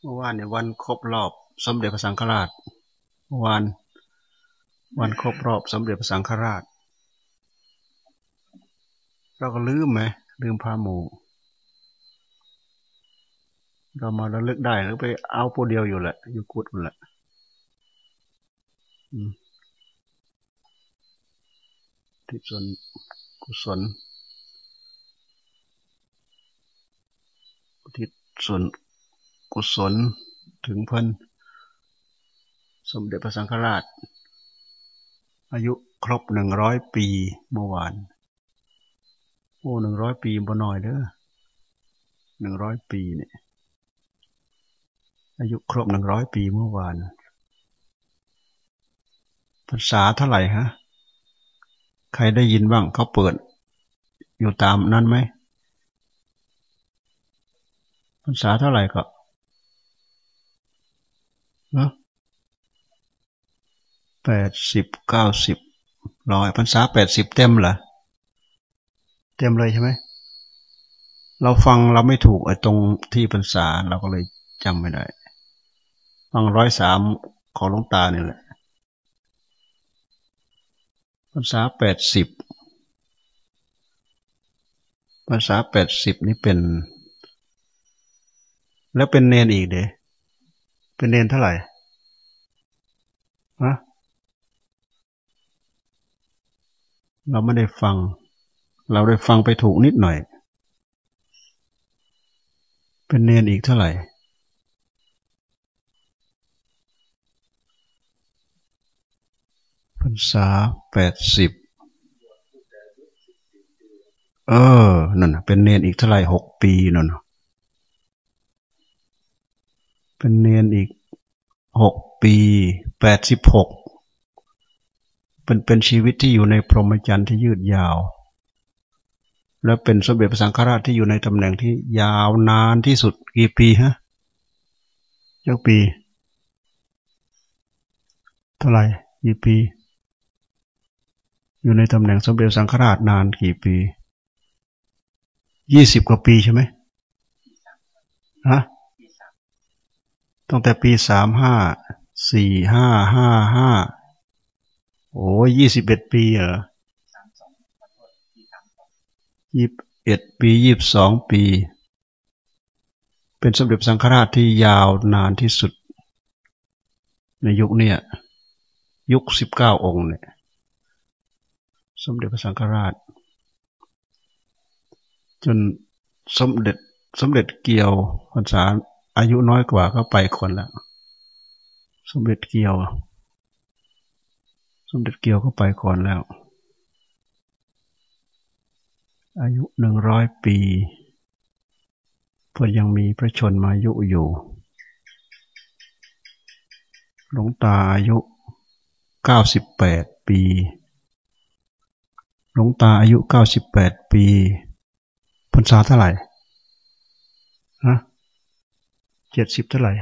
เมื่อวานเนี่ยวันครบรอบสมเด็จพระสังฆราชเมื่อวานวันครบรอบสมเด็จพระสังฆราช เราก็ลืมไหมลืมพาหมูเรามาระลึกได้หรือไปเอาปูเดียวอยู่แหละ อยู่กุดอยู่แหละที่ส่วนกุศลที่ส่วน กุศลถึงเพิ่นสมเด็จพระสังฆราช อายุครบหนึ่งร้อยปีเมื่อวาน โอ้หนึ่งร้อยปีบ่น้อยเด้อหนึ่งร้อยปีเนี่ยอายุครบหนึ่งร้อยปีเมื่อวานภาษาเท่าไหร่ฮะ ใครได้ยินบ้างเขาเปิด อยู่ตามนั้นไหมภาษาเท่าไหร่ก็ นะแปดสิบเก้าสิบร้อยพรรษาแปดสิบเต็มเหรอเต็มเลยใช่ไหมเราฟังเราไม่ถูกไอ้ตรงที่พรรษาเราก็เลยจำไม่ได้ฟังร้อยสามของหลวงตาเนี่ยแหละภาษาแปดสิบภาษาแปดสิบนี่เป็น แล้วเป็นเนนอีกเด้ เป็นเนนเท่าไหร่ฮะเราไม่ได้ฟัง เราได้ฟังไปถูกนิดหน่อย เป็นเนนอีกเท่าไหร่พรรษาแปดสิบเออ นั่นเป็นเนนอีกเท่าไหร่หกปีนั่น เป็นเนนอีกหกปีแปดสิบหกเป็นเป็นชีวิตที่อยู่ในพรหมจรรย์ที่ยืดยาว และเป็นสมเด็จพระสังฆราชที่อยู่ในตำแหน่งที่ยาวนานที่สุดกี่ปีฮะเจ้าปี เท่าไหร่กี่ปี อยู่ในตำแหน่งสมเด็จสังฆราชนานกี่ปียี่สิบกว่าปีใช่ไหมฮะ ตั้งแต่ปีสามห้าสี่ห้าห้าห้าโอ้ยี่สิบเอ็ดปีเหรอยี่สิบเอ็ดปียี่สิบสองปี เป็นสมเด็จสังฆราชที่ยาวนานที่สุด ในยุคนี้ยุคสิบเก้าองค์เนี่ย สมเด็จพระสังฆราช จนสมเด็จสมเด็จเกี่ยวพรรษา อายุน้อยกว่าก็ไปคนละสมเด็จเกียว สมเด็จเกียวเข้าไปก่อนแล้ว อายุหนึ่งร้อยปีเพื่อยังมีพระชนมายุอยู่ หลวงตาอายุเก้าสิบแปดปี หลวงตาอายุเก้าสิบแปดปีพรรษาเท่าไหร่ฮะ จ็ดสิบเท่าไหร่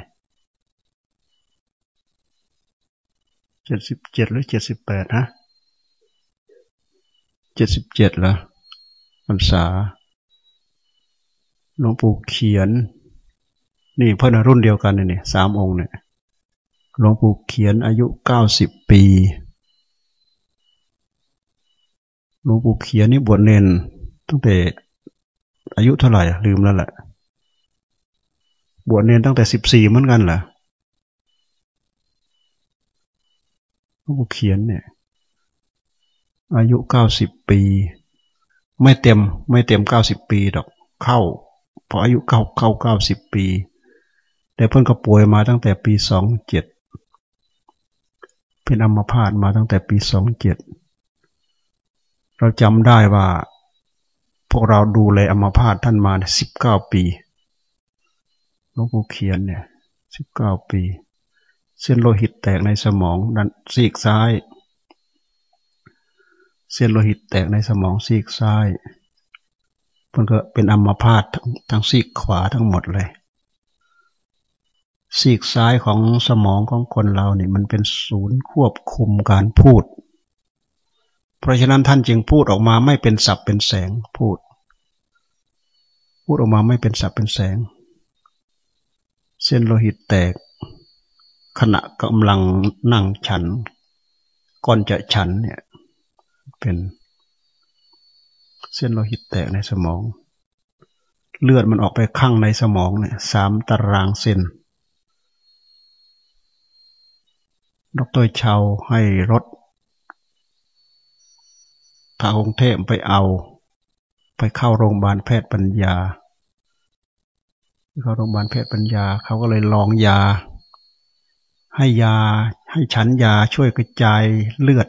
เจ็ดสิบเจ็ดหรือเจ็ดสิบแปดฮะเจ็ดสิบเจ็ดละพรรษาหลวงปู่เขียน นี่เพื่อนรุ่นเดียวกันเนี่ยสามองค์เนี่ยหลวงปู่เขียนอายุเก้าสิบปีหลวงปู่เขียนนี่บวชเนนตั้งแต่อายุเท่าไหร่ลืมแล้วแหละ บวชเนนตั้งแต่สิบสี่เหมือนกันเหรอหลวงปู่เขียนเนี่ย อายุเก้าสิบปี ไม่เต็ม ไม่เต็มเก้าสิบปีดอก เข้าพออายุเก้าเข้าเก้าสิบปี แต่เพิ่นก็ป่วยมาตั้งแต่ปีสองเจ็ดเป็นอัมพาตมาตั้งแต่ปีสองเจ็ดเราจำได้ว่า พวกเราดูแลอัมพาตท่านมาสิบเก้าปี หลวงปู่เขียนเนี่ยสิบเก้าปี เส้นโลหิตแตกในสมองด้านซีกซ้าย เส้นโลหิตแตกในสมองซีกซ้ายมันก็เป็นอัมพาตทั้งซีกขวาทั้งหมดเลยซีกซ้ายของสมองของคนเราเนี่ยมันเป็นศูนย์ควบคุมการพูด เพราะฉะนั้นท่านจึงพูดออกมาไม่เป็นสับเป็นแสงพูด พูดออกมาไม่เป็นสับเป็นแสง เส้นโลหิตแตก ขณะกำลังนั่งฉัน ก่อนจะฉันเนี่ย เป็นเส้นโลหิตแตกในสมอง เลือดมันออกไปข้างในสมองเนี่ยสามตารางเซนดรชาวให้รถพากรุงเทพไปเอา ไปเข้าโรงพยาบาลแพทย์ปัญญา เข้าโรงพยาบาลแพทย์ปัญญา เขาก็เลยลองยา ให้ยา ให้ฉันยาช่วยกระจายเลือด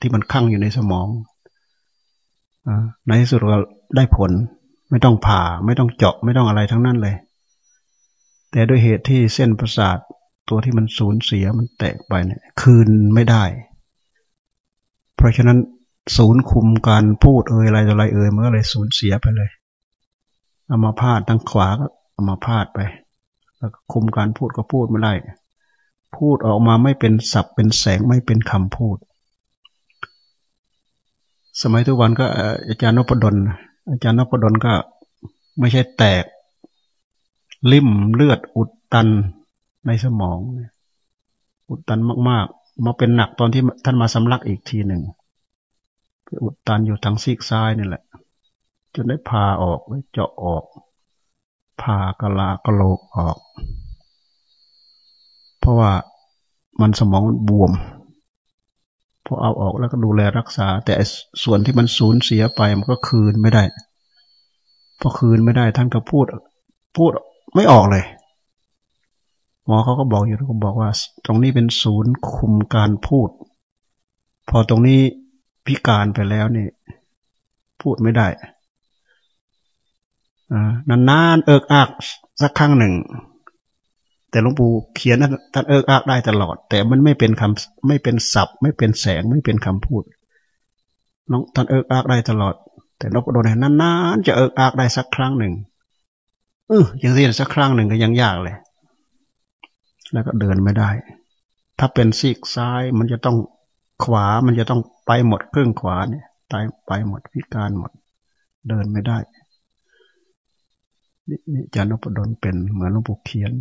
ที่มันคั่งอยู่ในสมองอในที่สุดก็ได้ผล ไม่ต้องผ่า ไม่ต้องเจาะไม่ต้องอะไรทั้งนั้นเลย แต่ด้วยเหตุที่เส้นประสาทตัวที่มันสูญเสียมันแตกไปเนี่ยคืนไม่ได้ เพราะฉะนั้นศูนย์คุมการพูดเอ่ยอะไรอะไรเอ่ยมันก็เลยสูญเสียไปเลยเอามาพาดทางขวาก็ เอามาพาดไป แล้วคุมการพูดก็พูดไม่ได้ พูดออกมาไม่เป็นศัพท์เป็นแสงไม่เป็นคำพูด สมัยทุกวันก็อาจารย์นพดล อาจารย์นพดลก็ไม่ใช่แตก ลิ่มเลือดอุดตันในสมอง อุดตันมาก ๆ มาเป็นหนักตอนที่ท่านมาสำลักอีกทีหนึ่งอุดตันอยู่ทางซีกซ้ายนี่แหละจนได้พาออกเจาะออก พากะลากะโหลกออก เพราะว่ามันสมองบวมพอเอาออกแล้วก็ดูแลรักษา แต่ส่วนที่มันสูญเสียไปมันก็คืนไม่ได้พอคืนไม่ได้ท่านก็พูด พูดไม่ออกเลยหมอเขาก็บอกอยู่เขาบอกว่า ตรงนี้เป็นศูนย์คุมการพูด พอตรงนี้พิการไปแล้วนี่ พูดไม่ได้ นานๆเอิกอักสักครั้งหนึ่ง แต่หลวงปู่เขียนท่านเอิกอักได้ตลอด แต่มันไม่เป็นคำไม่เป็นศัพท์ ไม่เป็นแสงไม่เป็นคำพูด น้องท่านเอิกอักได้ตลอด แต่นกโดนนานๆจะเอิกอักได้สักครั้งหนึ่งเออยังเรียนสักครั้งหนึ่งก็ยังยากเลย แล้วก็เดินไม่ได้ ถ้าเป็นซีกซ้ายมันจะต้องขวามันจะต้องไปหมดครึ่งขวาเนี่ยตายไปหมดพิการหมด เดินไม่ได้ นี่จานพดลเป็นเหมือนหลวงปู่เขียน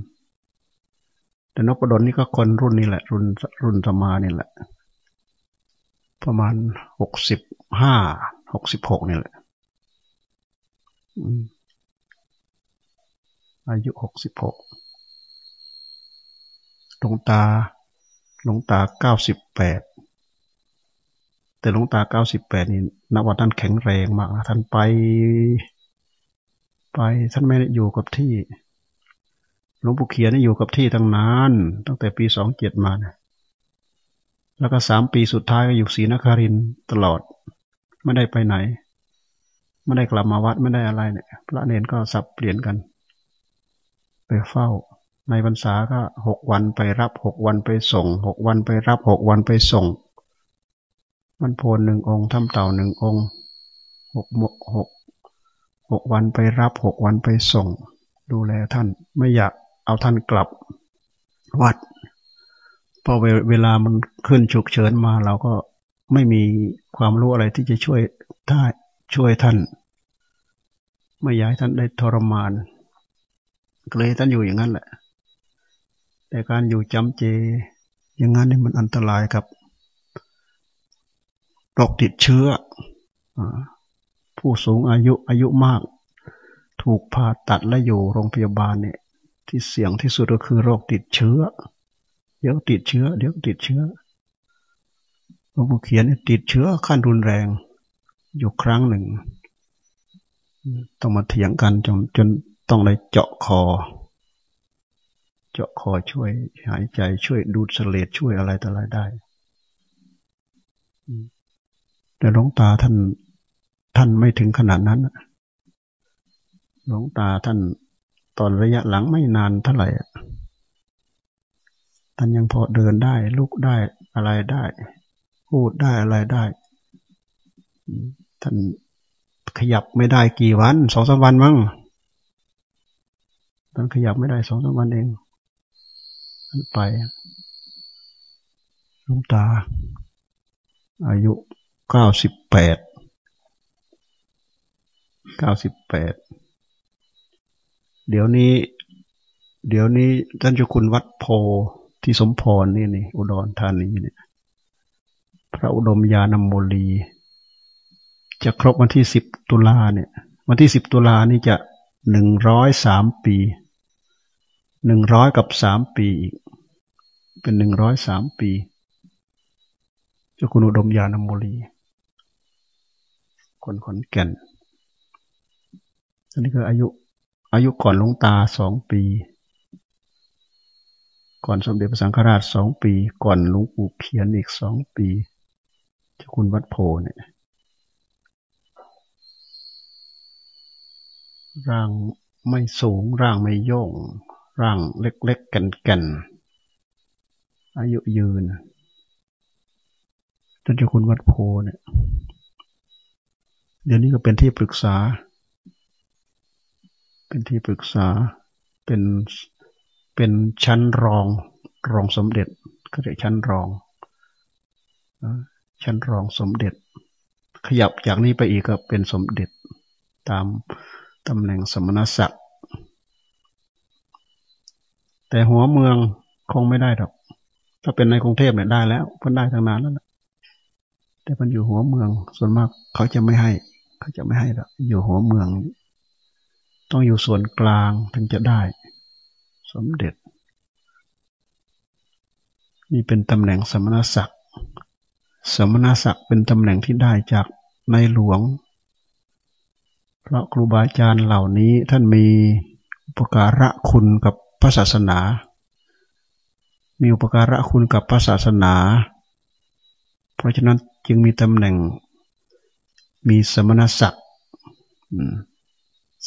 แต่นพดลนี่ก็คนรุ่นนี้แหละ รุ่นรุ่นสมานี่แหละ ประมาณหกสิบห้าหกสิบหกนี่แหละอายุหกสิบหกหลวงตาหลวงตาเก้าสิบแปดแต่หลวงตาเก้าสิบแปดนี่นับว่าท่านแข็งแรงมากท่านไป ไป ท่านไม่ได้อยู่กับที่ หลวงปู่เขียนนี่อยู่กับที่ตั้งนาน ตั้งแต่ปีสองเจ็ดมานะแล้วก็สามปีสุดท้ายก็อยู่ศรีนครินตลอด ไม่ได้ไปไหน ไม่ได้กลับมาวัดไม่ได้อะไรเนี่ย พระเนนก็สับเปลี่ยนกัน ไปเฝ้า ในพรรษาก็หกวันไปรับหกวันไปส่งหกวันไปรับหกวันไปส่ง มันโพนหนึ่งองค์ทำเต่าหนึ่งองค์หกหก หกวันไปรับหกวันไปส่ง ดูแลท่านไม่อยากเอาท่านกลับวัดพอเวลามันขึ้นฉุกเฉินมา เราก็ไม่มีความรู้อะไรที่จะช่วยท่าช่วยท่าน ไม่อยากให้ท่านได้ทรมานก็เลยท่านอยู่อย่างนั้นแหละ แต่การอยู่จำเจ อย่างนั้นนี่มันอันตรายครับโรคติดเชื้อ ผู้สูงอายุอายุมาก ถูกผ่าตัดและอยู่โรงพยาบาลเนี่ยที่เสี่ยงที่สุดก็คือโรคติดเชื้อ เดี๋ยวติดเชื้อ เดี๋ยวติดเชื้อหลวงปู่เขียนติดเชื้อขั้นรุนแรง อยู่ครั้งหนึ่ง ต้องมาเถียงกันจนจนต้องเลยเจาะคอ เจาะคอช่วยหายใจช่วยดูดเสลดช่วยอะไรต่ออะไรได้แต่หลวงตาท่าน ท่านไม่ถึงขนาดนั้นหลวงตาท่านตอนระยะหลังไม่นานเท่าไหร่ท่านยังพอเดินได้ ลุกได้อะไรได้ พูดได้อะไรได้ ท่านขยับไม่ได้กี่วันสองสามวันมั้งท่านขยับไม่ได้สองสามวันเองท่านไปหลวงตา อายุเก้าสิบแปด เก้าสิบแปดเดี๋ยวนี้ เดี๋ยวนี้ท่านเจ้าคุณวัดโพที่สมพรนี่นี่อุดรธานีเนี่ย พระอุดมยานโมลี จะครบวันที่สิบตุลาเนี่ย วันที่สิบตุลานี่จะหนึ่งร้อยสามปี หนึ่งร้อยกับสามปีอีก เป็นหนึ่งร้อยสามปี เจ้าคุณอุดมยานโมลี คนขอนแก่น อันนี้ก็อายุ อายุก่อนหลวงตาสองปี ก่อนสมเด็จพระสังฆราชสองปี ก่อนหลวงปู่เขียนอีกสองปีเจ้าคุณวัดโพเนี่ยร่างไม่สูงร่างไม่โย่งร่างเล็กๆแก่นๆอายุยืนจนเจ้าคุณวัดโพเนี่ยเดี๋ยวนี้ก็เป็นที่ปรึกษา เป็นที่ปรึกษาเป็นเป็นชั้นรองรองสมเด็จก็เรียกชั้นรองชั้นรองสมเด็จ ขยับจากนี้ไปอีกก็เป็นสมเด็จตามตำแหน่งสมณศักดิ์แต่หัวเมืองคงไม่ได้หรอกถ้าเป็นในกรุงเทพเนี่ยได้แล้วเพิ่นได้ตั้งนานแล้วแต่มันอยู่หัวเมือง ส่วนมากเขาจะไม่ให้ เขาจะไม่ให้หรอกอยู่หัวเมือง ต้องอยู่ส่วนกลางถึงจะได้สมเด็จ นี่เป็นตำแหน่งสมณศักดิ์ สมณศักดิ์เป็นตำแหน่งที่ได้จากในหลวง เพราะครูบาอาจารย์เหล่านี้ท่านมีอุปการะคุณกับพระศาสนา มีอุปการะคุณกับพระศาสนา เพราะฉะนั้นจึงมีตำแหน่งมีสมณศักดิ์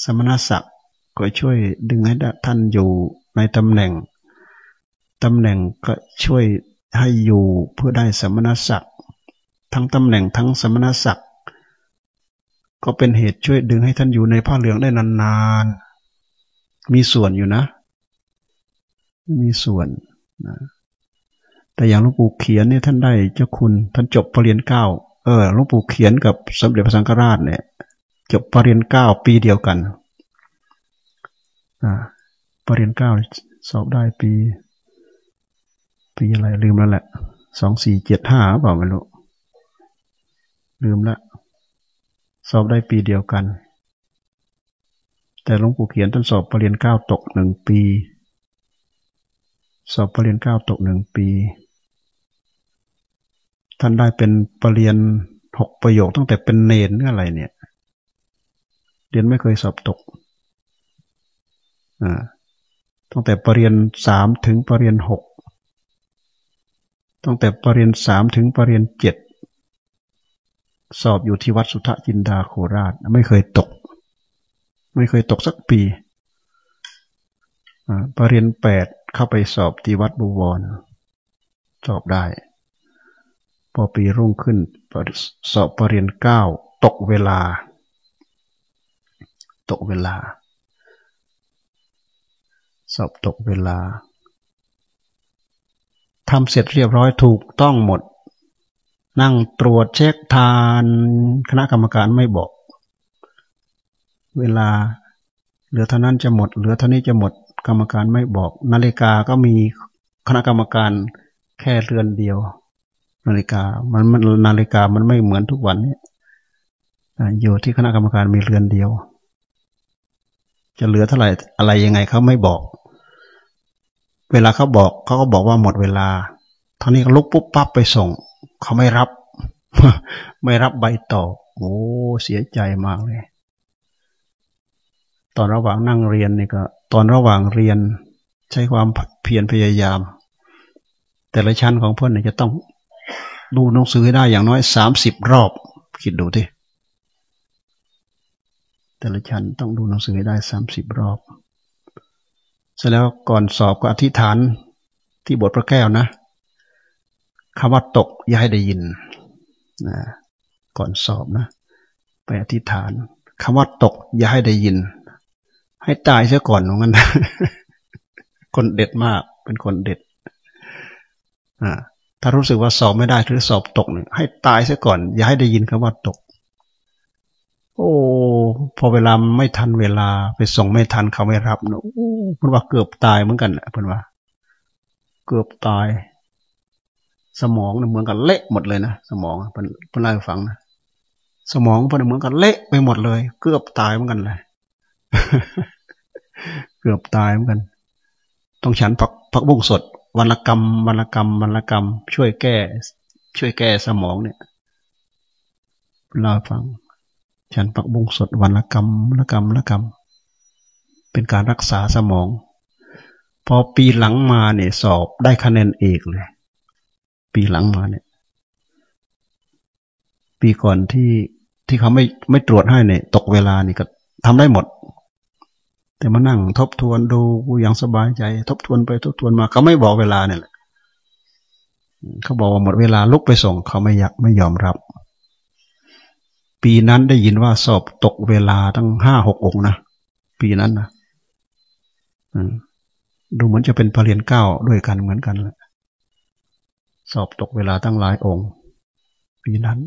สมณศักดิ์ก็ช่วยดึงให้ท่านอยู่ในตำแหน่งตำแหน่งก็ช่วยให้อยู่เพื่อได้สมณศักดิ์ทั้งตำแหน่งทั้งสมณศักดิ์ก็เป็นเหตุช่วยดึงให้ท่านอยู่ในผ้าเหลืองได้นานๆ มีส่วนอยู่นะ มีส่วนนะแต่อย่างหลวงปู่เขียนเนี่ยท่านได้เจ้าคุณท่านจบปรริญญาเก้าเออหลวงปู่เขียนกับสมเด็จพระสังฆราชเนี่ย จบปรริญญาเก้าปีเดียวกันปรริญญาเก้าสอบได้ปี ปีอะไรลืมแล้วแหละสองสี่เจ็ดห้าเปล่าไม่รู้ลืมละสอบได้ปีเดียวกัน แต่หลวงปู่เขียนท่านสอบปรริญญาเก้าตกหนึ่งปี สอบปรริญญาเก้าตกหนึ่งปี ท่านได้เป็นปรริญญาหกประโยคตั้งแต่เป็นเนนอะไรเนี่ย เรียนไม่เคยสอบตกตั้งแต่ปรริญญาสามถึงปรริญญาหกตั้งแต่ปรริญญาสามถึงปรริญญาเจ็ดสอบอยู่ที่วัดสุทธจินดาโคราช ไม่เคยตก ไม่เคยตกสักปีปรริญญาแปดเข้าไปสอบที่วัดบุวร สอบได้ พอปีรุ่งขึ้นสอบปรริญญาเก้าตกเวลา ตกเวลา สอบตกเวลาทำเสร็จเรียบร้อยถูกต้องหมด นั่งตรวจเช็คทาน คณะกรรมการไม่บอก เวลา เหลือเท่านั้นจะหมด เหลือเท่านี้จะหมด กรรมการไม่บอก นาฬิกาก็มีคณะกรรมการแค่เรือนเดียว นาฬิกามันมันนาฬิกามันไม่เหมือนทุกวันนี้อยู่ที่คณะกรรมการมีเรือนเดียว จะเหลือเท่าไหร่อะไรยังไงเขาไม่บอก เวลาเขาบอกเขาก็บอกว่าหมดเวลาท่านี้ลุกปุ๊บปั๊บไปส่ง เขาไม่รับ ไม่รับใบต่อ โอ้เสียใจมากเลย ตอนระหว่างนั่งเรียนนี่ก็ ตอนระหว่างเรียนใช้ความเพียรพยายาม แต่ละชั้นของเพื่อนจะต้องดูหนังสือให้ได้อย่างน้อยสามสิบรอบ คิดดูที่ แต่ละชั้นต้องดูหนังสือให้ได้สามสิบรอบ เสร็จแล้วก่อนสอบก็อธิษฐานที่บทพระแก้วนะคำว่าตกอย่าให้ได้ยินนะก่อนสอบนะ ไปอธิษฐานคำว่าตกอย่าให้ได้ยิน ให้ตายเสียก่อนเหมือนกันคนเด็ดมากเป็นคนเด็ดอ่าถ้ารู้สึกว่าสอบไม่ได้หรือสอบตกเนี่ยให้ตายซะก่อน อย่าให้ได้ยินคำว่าตก โอ้พอเวลาไม่ทันเวลาไปส่งไม่ทันเขาไม่รับนอะเพื่นว่าเกือบตายเหมือนกันเพื่อนว่า เกือบตาย สมองเหมือนกันเละหมดเลยนะสมองเพื่อนเพื่อนเล่าให้ฟังนะสมองเพื่อนเหมือนกันเละไปหมดเลย เกือบตายเหมือนกันเลยเกือบตายเหมือนกัน ต้องฉันผักผักบุ้งสดวันละกรรมวันละกรรมวันละกรรม ช่วยแก้ ช่วยแก้สมองเนี่ยเล่าฟัง ฉันผักบุ้งสดวันละกรรมละกรรมละกรรม เป็นการรักษาสมอง พอปีหลังมาเนี่ยสอบได้คะแนนเอกเลย ปีหลังมาเนี่ย ปีก่อนที่ที่เขาไม่ไม่ตรวจให้เนี่ย ตกเวลานี่ก็ทำได้หมด แต่มานั่งทบทวนดูอย่างสบายใจ ทบทวนไปทบทวนมาเขาไม่บอกเวลาเนี่ยแหละเขาบอกว่าหมดเวลาลุกไปส่ง เขาไม่อยากไม่ยอมรับ ปีนั้นได้ยินว่าสอบตกเวลาตั้งห้าหกองนะปีนั้นนะดูเหมือนจะเป็นปรริญญาเก้าด้วยกันเหมือนกันแหละสอบตกเวลาตั้งหลายองค์ ปีนั้น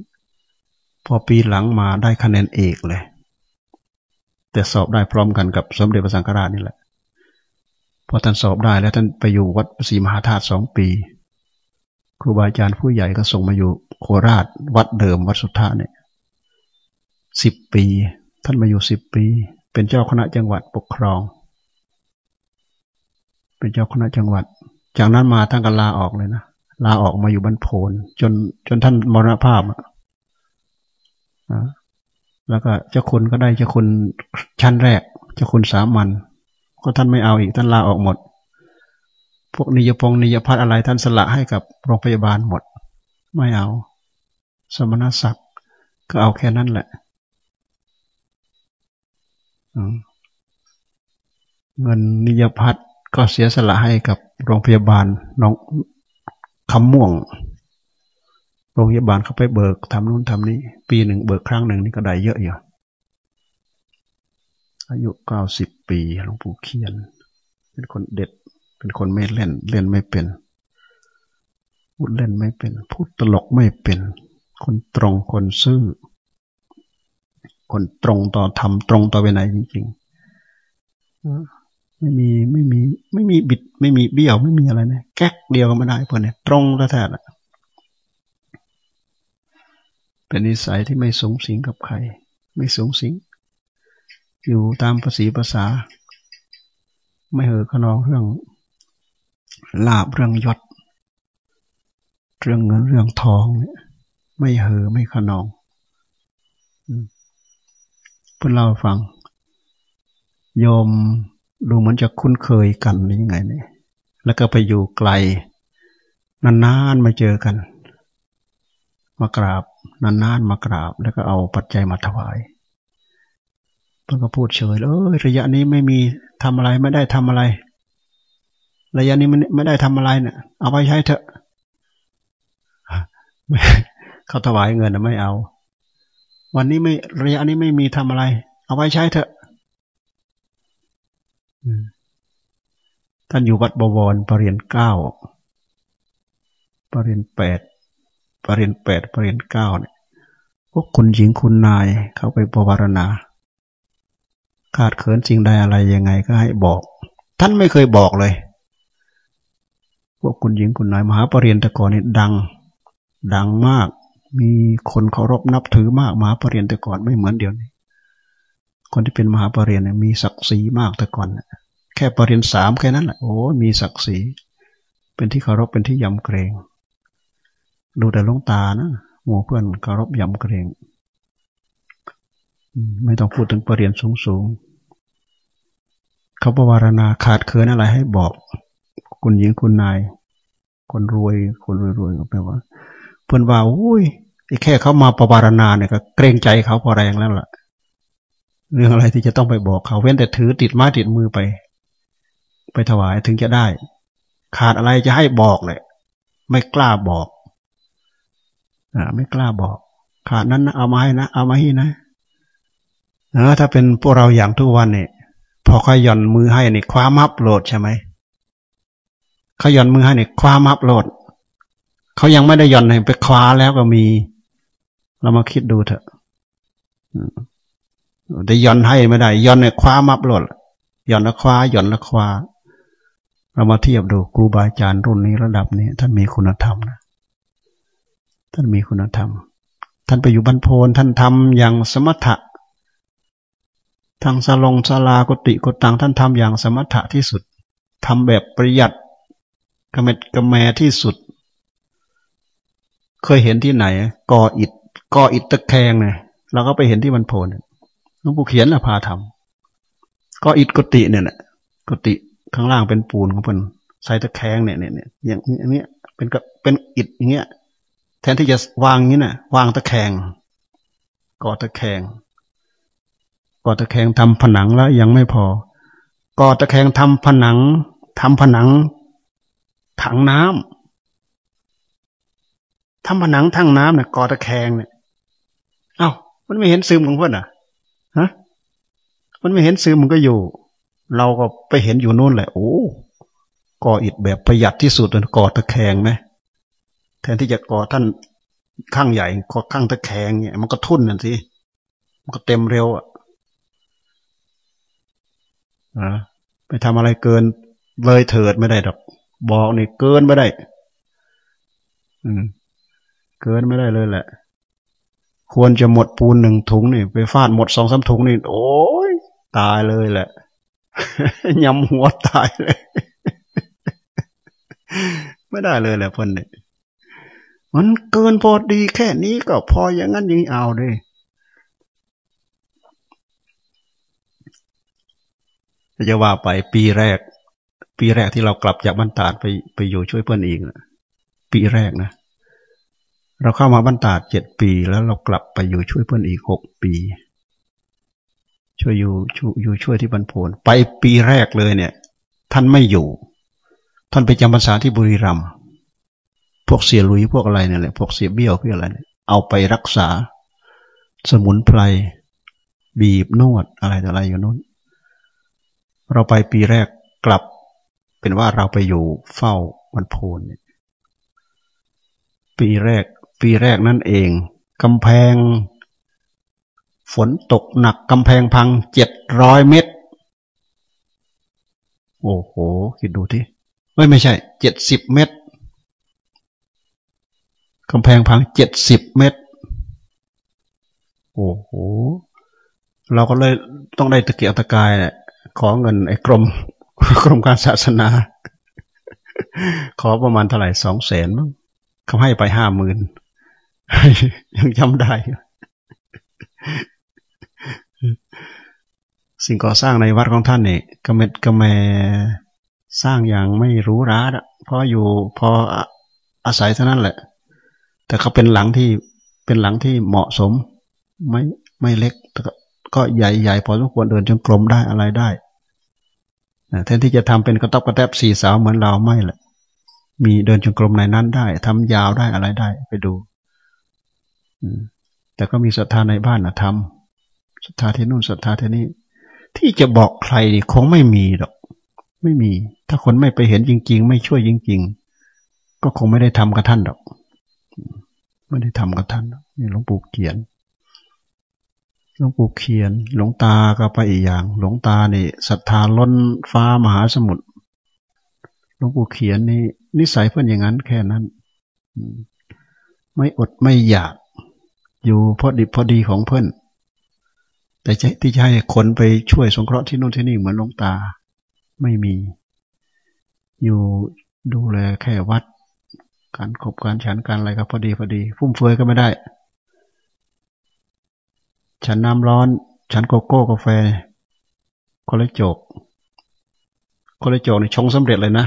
พอปีหลังมาได้คะแนนเอกเลย แต่สอบได้พร้อมกันกับสมเด็จพระสังฆราชนี่แหละพอท่านสอบได้แล้วท่านไปอยู่วัดศรีมหาธาตุสองปี ครูบาอาจารย์ผู้ใหญ่ก็ส่งมาอยู่โคราช วัดเดิมวัดสุทธาเนี่ย สิบปี ท่านมาอยู่สิบปี เป็นเจ้าคณะจังหวัดปกครอง เป็นเจ้าคณะจังหวัด จากนั้นมาท่านก็ลาออกเลยนะลาออกมาอยู่บ้านโพนจนจนท่านมรณภาพอะแล้วก็เจ้าคุณก็ได้เจ้าคุณชั้นแรก เจ้าคุณสามัญก็ท่านไม่เอาอีกท่านลาออกหมด พวกนิยพงนิยพัฒอะไรท่านสละให้กับโรงพยาบาลหมด ไม่เอา สมณศักดิ์ก็เอาแค่นั้นแหละ เงินนิยพัฒก็เสียสละให้กับโรงพยาบาลน้องคำม่วง โรงพยาบาลเขาไปเบิกทำนู่นทำนี้ ปีหนึ่งเบิกครั้งหนึ่งนี่ก็ได้เยอะอยู่อายุเก้าสิบปีหลวงปู่เขียน เป็นคนเด็ด เป็นคนไม่เล่น เล่นไม่เป็นพูดเล่นไม่เป็น พูดตลกไม่เป็น คนตรงคนซื่อ คนตรงต่อธรรมตรงต่อเวไนจริงๆไม่มีไม่มี ไม่มีบิด ไม่มีเบี้ยวไม่มีอะไรนะแก๊กเดียวก็ไม่ได้เพื่อนเนี่ยตรงแท้ๆเป็นนิสัยที่ไม่สูงสิงกับใคร ไม่สูงสิง อยู่ตามภาษีภาษา ไม่เหอขนองเรื่องลาบเรื่องยศเรื่องเงินเรื่องทองเนี่ยไม่เหอไม่ขนอง เพื่อเล่าฟัง โยมดูเหมือนจะคุ้นเคยกันหรือยังไงเนี่ยแล้วก็ไปอยู่ไกล นานๆมาเจอกัน มากราบ นานๆมากราบ แล้วก็เอาปัจจัยมาถวายเพื่อนก็พูดเฉยเลยระยะนี้ไม่มีทำอะไรไม่ได้ทำอะไร ระยะนี้ไม่ไม่ได้ทำอะไรเนะี่ยเอาไปใช้เถอะเขาถวายเงินนะไม่เอา วันนี้ไม่ระยะนี้ไม่มีทำอะไร เอาไปใช้เถอะท่านอยู่วัดบวรปรริญญาเก้าปรริญญาแปดปรริญญาแปดปรริญญาเก้าเนี่ยพวกคุณหญิงคุณนายเขาไปปวารณา ขาดเขินสิ่งใดอะไรยังไงก็ให้บอก ท่านไม่เคยบอกเลย พวกคุณหญิงคุณนายมหาปรริญญาตะกอนนี่ดัง ดังมาก มีคนเคารพนับถือมากมหาปรริญญาตะกอนไม่เหมือนเดี๋ยวนี้ คนที่เป็นมหาปรริญญามีศักดิ์ศรีมากแต่ก่อนแค่ปรริญญาสามแค่นั้นแหละโอ้มีศักดิ์ศรีเป็นที่เคารพเป็นที่ยำเกรง ดูแต่ลงตานะหมู่เพื่อนเคารพยำเกรง ไม่ต้องพูดถึงปรริญญาสูงสูงเขาประวารณาขาดเคินอะไรให้บอกคุณหญิงคุณนาย คนรวย คนรวยๆก็แปลว่าเพื่อนว่าอุ้ย แค่เขามาประวารณาเนี่ยก็เกรงใจเขาพอแรงแล้วล่ะ เรื่องอะไรที่จะต้องไปบอกเขาเว้นแต่ถือติดไม้ติดมือไป ไปถวายถึงจะได้ ขาดอะไรจะให้บอกเลยไม่กล้าบอกอ่าไม่กล้าบอก ขาดนั้นนะเอามาให้นะเอามาให้นะเออถ้าเป็นพวกเราอย่างทุกวันเนี่ยพอเขาย่อนมือให้เนี่ยคว้ามับโหลดใช่ไหมเขาย่อนมือให้เนี่ยคว้ามับโหลดเขายังไม่ได้ย่อนให้ไปคว้าแล้วก็มี เรามาคิดดูเถอะแต่ย่อนให้ไม่ได้ย่อนเนี่ยคว้ามับหลดย่อนละคว้าย่อนละคว้าเรามาเทียบดูครูบาอาจารย์รุ่นนี้ระดับนี้ ท่านมีคุณธรรมนะท่านมีคุณธรรม ท่านไปอยู่บรรพนท่านทำอย่างสมถะทางสลงสลากติกตังท่านทำอย่างสมถะที่สุดทำแบบประหยัดกระเม็ดกระแมที่สุด เคยเห็นที่ไหนก่ออิฐ ก่ออิฐตะแคงเนี่ยเราก็ไปเห็นที่บรรพนหลวงปู่เขียนละพาทำก่ออิฐกติเนี่ยนะกติข้างล่างเป็นปูนของเพิ่นใส่ตะแคงเนี่ยเนี่ยเนี่ยอย่างนี้เป็นก็เป็นอิฐอย่างเงี้ย แทนที่จะวางนี้นะ่ะ วางตะแคง ก่อตะแคง ก่อตะแคงทำผนังแล้วยังไม่พอ ก่อตะแคงทำผนังทำผนัง ถังน้ำทำผนังทั้งน้ำเนี่ยก่อตะแคงเนี่ย มันไม่เห็นซึมของเพื่อนอะฮะมันไม่เห็นซึมมันก็อยู่ เราก็ไปเห็นอยู่นู่นแหละ โอ้ก่ออิฐแบบประหยัดที่สุดเลยก่อตะแคงไหมแทนที่จะก่อท่านข้างใหญ่ก่อข้างตะแคงเนี่ย มันก็ทุ่นนั่นสิมันก็เต็มเร็วอะนะไปทำอะไรเกินเลยเถิดไม่ได้ดอก บอกนี่เกินไม่ได้ อืม เกินไม่ได้เลยแหละ ควรจะหมดปูนหนึ่งถุงนี่ไปฟาดหมดสองสาถุงนี่ โอ้ยตายเลยแหละยำหัวตายเลย ไม่ได้เลยแหละพ่นเนี่ยมันเกินพอดีแค่นี้ก็พออย่างนั้นยังเอาเลยจะว่าไปปีแรก ปีแรกที่เรากลับจากบ้านตาดไปไปอยู่ช่วยเพื่อนอีกนะปีแรกนะ เราเข้ามาบ้านตาดเจ็ดปี แล้วเรากลับไปอยู่ช่วยเพื่อนอีกหกปี ช่วยอยู่อยู่ช่วยที่บรรพนไปปีแรกเลยเนี่ย ท่านไม่อยู่ ท่านไปจำพรรษาที่บุรีรัมย์พวกเสียลุยพวกอะไรเนี่ยแหละพวกเสียเบี้ยวพวกอะไรเนี่ยเอาไปรักษา สมุนไพรบีบนวดอะไรต่ออะไรอยู่นู้น เราไปปีแรกกลับเป็นว่าเราไปอยู่เฝ้าวันโพนปีแรก ปีแรกนั่นเองกำแพง ฝนตกหนักกำแพงพังเจ็ดร้อยเมตร โอ้โห คิดดูที่ไม่ไม่ใช่เจ็ดสิบเมตรกำแพงพังเจ็ดสิบเมตร โอ้โห เราก็เลยต้องได้ตะเกียกตะกายขอเงินไอ้กรมกรมการศาสนา ขอประมาณเท่าไหร่สองแสนมั้งเขาให้ไปห้าหมื่น ยังจำได้ สิ่งก่อสร้างในวัดของท่านเนี่ยกระเม็ดกระแมสร้างอย่างไม่รู้ร้าเพราะอยู่พออาศัยเท่านั้นแหละ แต่เขาเป็นหลังที่เป็นหลังที่เหมาะสม ไม่ไม่เล็กแต่ก็ใหญ่ใหญ่พอสมควรเดินจงกรมได้อะไรได้แทนที่จะทำเป็นกระต๊อบกระแทบสี่สาวเหมือนเราไม่แหละ มีเดินจงกรมในนั้นได้ทำยาวได้อะไรได้ ไปดู แต่ก็มีศรัทธาในบ้านนะทำศรัทธาที่นู่นศรัทธาที่นี่ที่จะบอกใครคงไม่มีหรอก ไม่มี ถ้าคนไม่ไปเห็นจริง ๆ ไม่ช่วยจริง ๆ ก็คงไม่ได้ทำกับท่านหรอก ไม่ได้ทำกับท่านนี่หลวงปู่เขียนหลวงปู่เขียน หลวงตาก็ไปอีกอย่าง หลวงตานี่ศรัทธาล้นฟ้ามหาสมุทรหลวงปู่เขียนนี่นิสัยเพื่อนอย่างนั้นแค่นั้น ไม่อดไม่อยาก อยู่พอดีพอดีของเพื่อน แต่ที่จะให้คนไปช่วยสงเคราะห์ที่นู่นที่นี่เหมือนหลวงตา ไม่มี อยู่ดูแลแค่วัด การขบการฉันการอะไรก็พอดีพอดี ฟุ่มเฟือยก็ไม่ได้ ฉันน้ำร้อน ฉันโกโก้กาแฟคนละโจกคนละโจกนี่ชงสำเร็จเลยนะ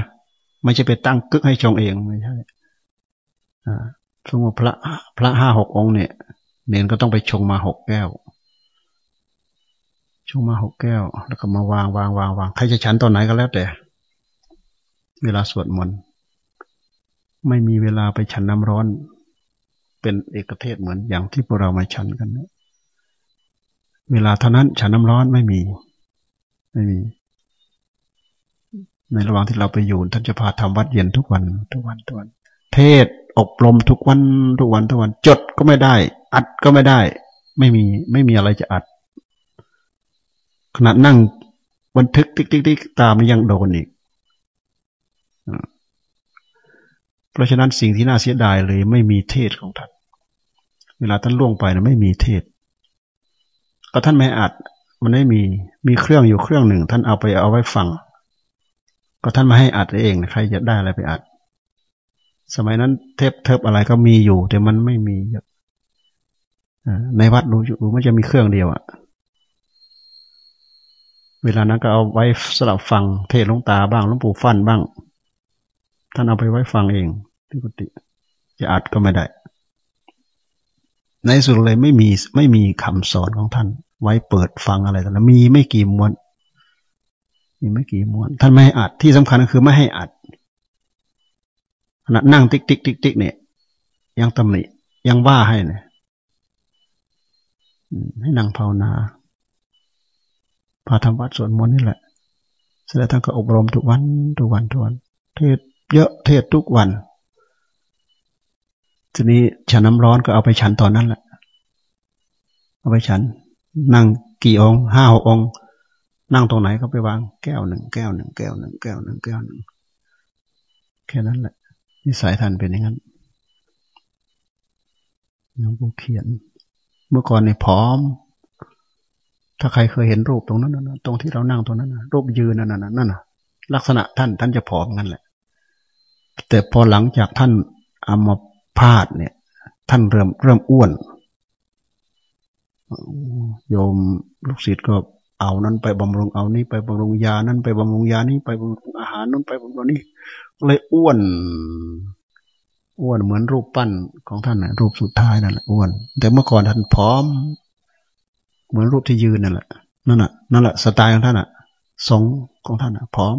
ไม่ใช่ไปตั้งกึกให้ชงเองไม่ใช่อ่าสมมติพระพระห้าหกองเนี่ย เนนก็ต้องไปชงมาหกแก้ว ชงมาหกแก้ว แล้วก็มาวางวางวางวางใครจะฉันตอนไหนก็แล้วแต่ เวลาสวดมนต์ไม่มีเวลาไปฉันน้ำร้อน เป็นเอกเทศเหมือนอย่างที่พวกเรามาฉันกันนะเวลาเท่านั้นฉันน้ำร้อนไม่มี ไม่มี ในระหว่างที่เราไปอยู่ท่านจะพาทำวัดเย็นทุกวัน ทุกวันทุกวัน เทศ อบรมทุกวันทุกวันทุกวัน จดก็ไม่ได้ อัดก็ไม่ได้ ไม่มีไม่มีอะไรจะอัด ขณะนั่งบันทึกติ๊กติ๊กติ๊กตามยังโดนอีกเพราะฉะนั้นสิ่งที่น่าเสียดายเลยไม่มีเทศของท่าน เวลาท่านล่วงไปนะไม่มีเทศก็ท่านไม่อัด มันไม่มีมีเครื่องอยู่เครื่องหนึ่ง ท่านเอาไปเอาไว้ฟัง ก็ท่านมาให้อัดเองใครจะได้อะไรไปอัด สมัยนั้นเทปเทปอะไรก็มีอยู่ แต่มันไม่มีในวัดรู้อยู่มันจะมีเครื่องเดียวอะเวลานั้นก็เอาไว้สลับฟังเทศน์หลวงตาบ้างหลวงปู่ฝั้นบ้าง ท่านเอาไปไว้ฟังเองที่กุฏิจะอัดก็ไม่ได้ ในสุดเลยไม่มีไม่มีคำสอนของท่าน ไว้เปิดฟังอะไรแต่ละมีไม่กี่ม้วนมีไม่กี่ม้วน ท่านไม่ให้อัดที่สำคัญก็คือไม่ให้อัด ขณะนั่งติ๊กติ๊กติ๊กติ๊กเนี่ย ยังตำหนิยังว่าให้เนี่ยให้นั่งภาวนาพาทำวัดสวดมนต์นี่แหละเสร็จท่านก็อบรมทุกวันทุกวันทุกวัน เทศเยอะเทศทุกวัน ทีนี้ฉันน้ำร้อนก็เอาไปฉันตอนนั้นแหละ เอาไปฉัน นั่งกี่องค์ห้าหกองค์นั่งตรงไหนก็ไปวางแก้วหนึ่งแก้วหนึ่งแก้วหนึ่งแก้วหนึ่งแก้วหนึ่งแค่นั้นแหละ นิสัยท่านเป็นอย่างนั้นหลวงปู่เขียน เมื่อก่อนในผอม ถ้าใครเคยเห็นรูปตรงนั้นนะตรงที่เรานั่งตรงนั้นนะรูปยืนนั่นนั่นนั่นลักษณะท่านท่านจะผอมกันแหละ แต่พอหลังจากท่านอามาพาดเนี่ย ท่านเริ่มเริ่มอ้วนโยมลูกศิษย์ก็ เอานั้นไปบำรุงเอานี้ไปบำรุงยานั้นไปบำรุงยานี้ไปบำรุงอาหารนั้นไปบำรุงนี้เลยอ้วน อ้วนเหมือนรูปปั้นของท่านนะรูปสุดท้ายนั่นแหละอ้วน แต่เมื่อก่อนท่านผอม เหมือนรูปที่ยืนนั่นแหละนั่นแหะนั่นแหละสไตล์ของท่านอะทรงของท่านอะพร้อม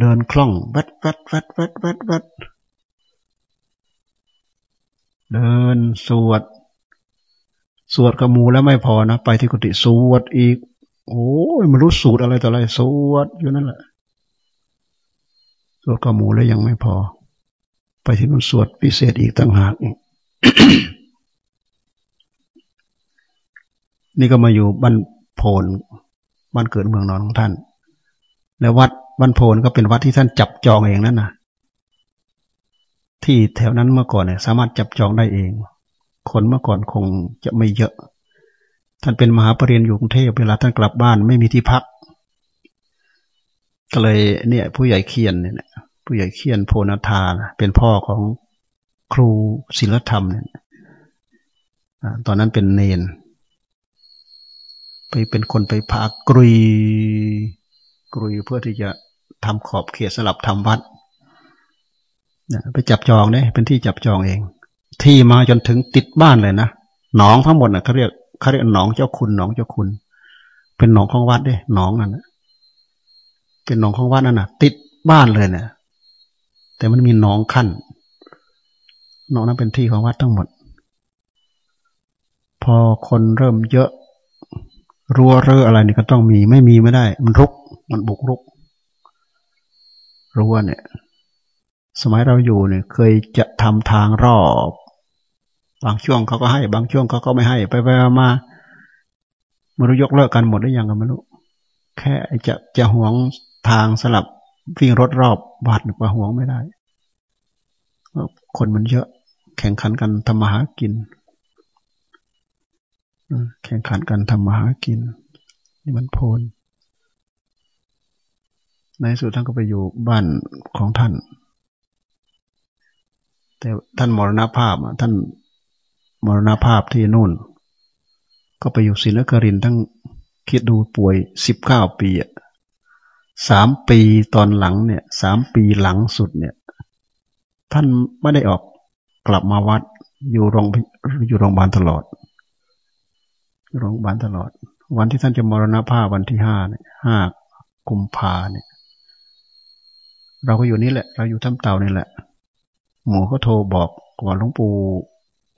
เดินคล่องแวดแวดแวดแวดแวดแวดเดินสวด สวดกระมูแล้วไม่พอนะ ไปที่กุฏิสวดอีก โอ้ยมันรู้สูตรอะไรต่ออะไรสวดอยู่นั่นแหละสวดกระหมูแล้วยังไม่พอ ไปที่นู่นสวดพิเศษอีกต่างหากอีกนี่ก็มาอยู่บ้านโพนบ้านเกิดเมืองนอนของท่าน แล้ววัดบ้านโพนก็เป็นวัดที่ท่านจับจองเองนั่นนะที่แถวนั้นเมื่อก่อนเนี่ย สามารถจับจองได้เอง คนเมื่อก่อนคงจะไม่เยอะ ท่านเป็นมหาปรริญญาอยู่กรุงเทพเวลาท่านกลับบ้านไม่มีที่พัก ก็เลยเนี่ย ผู้ใหญ่เคียนเนี่ยผู้ใหญ่เคียนโพนาธาเป็นพ่อของครูศิลธรรมเนี่ยตอนนั้นเป็นเนน ไปเป็นคนไปพากรุยกรุยเพื่อที่จะทำขอบเขตสลับทำวัดไปจับจองเนี่ยเป็นที่จับจองเอง ที่มาจนถึงติดบ้านเลยนะหนองทั้งหมดนะเขาเรียก เขาเรียกหนองเจ้าคุณหนองเจ้าคุณ เป็นหนองของวัดด้วยหนองนั่นนะเป็นหนองของวัดนั่นนะติดบ้านเลยเนี่ยแต่มันมีหนองขั้นหนองนั้นเป็นที่ของวัดทั้งหมด พอคนเริ่มเยอะรั้วเรืออะไรนี่ก็ต้องมี ไม่มีไม่ได้ มันรุก มันบุกรุกรั้วเนี่ย สมัยเราอยู่เนี่ย เคยจะทำทางรอบ บางช่วงเขาก็ให้ บางช่วงเขาก็ไม่ให้ ไปไปมาไม่รู้ยกเลิกกันหมดหรือยังก็ไม่รู้แค่จะจะห่วงทางสลับวิ่งรถรอบวัดก็ห่วงไม่ได้ คนมันเยอะ แข่งขันกันทำมาหากินแข่งขันกันทำมาหากิน นี่มันโพลในสุดท่านก็ไปอยู่บ้านของท่าน แต่ท่านมรณภาพท่าน มรณภาพที่นู่น ก็ไปอยู่ศรีนครินทั้งคิดดูป่วยสิบเก้าปีอะสามปีตอนหลังเนี่ยสามปีหลังสุดเนี่ย ท่านไม่ได้ออกกลับมาวัดอยู่โรงอยู่โรงพยาบาลตลอดโรงพยาบาลตลอด วันที่ท่านจะมรณภาพวันที่ห้าเนี่ยห้ากุมภาเนี่ย เราก็อยู่นี่แหละ เราอยู่ถ้ำเต่านี่แหละ หมอก็โทรบอกว่าหลวงปู่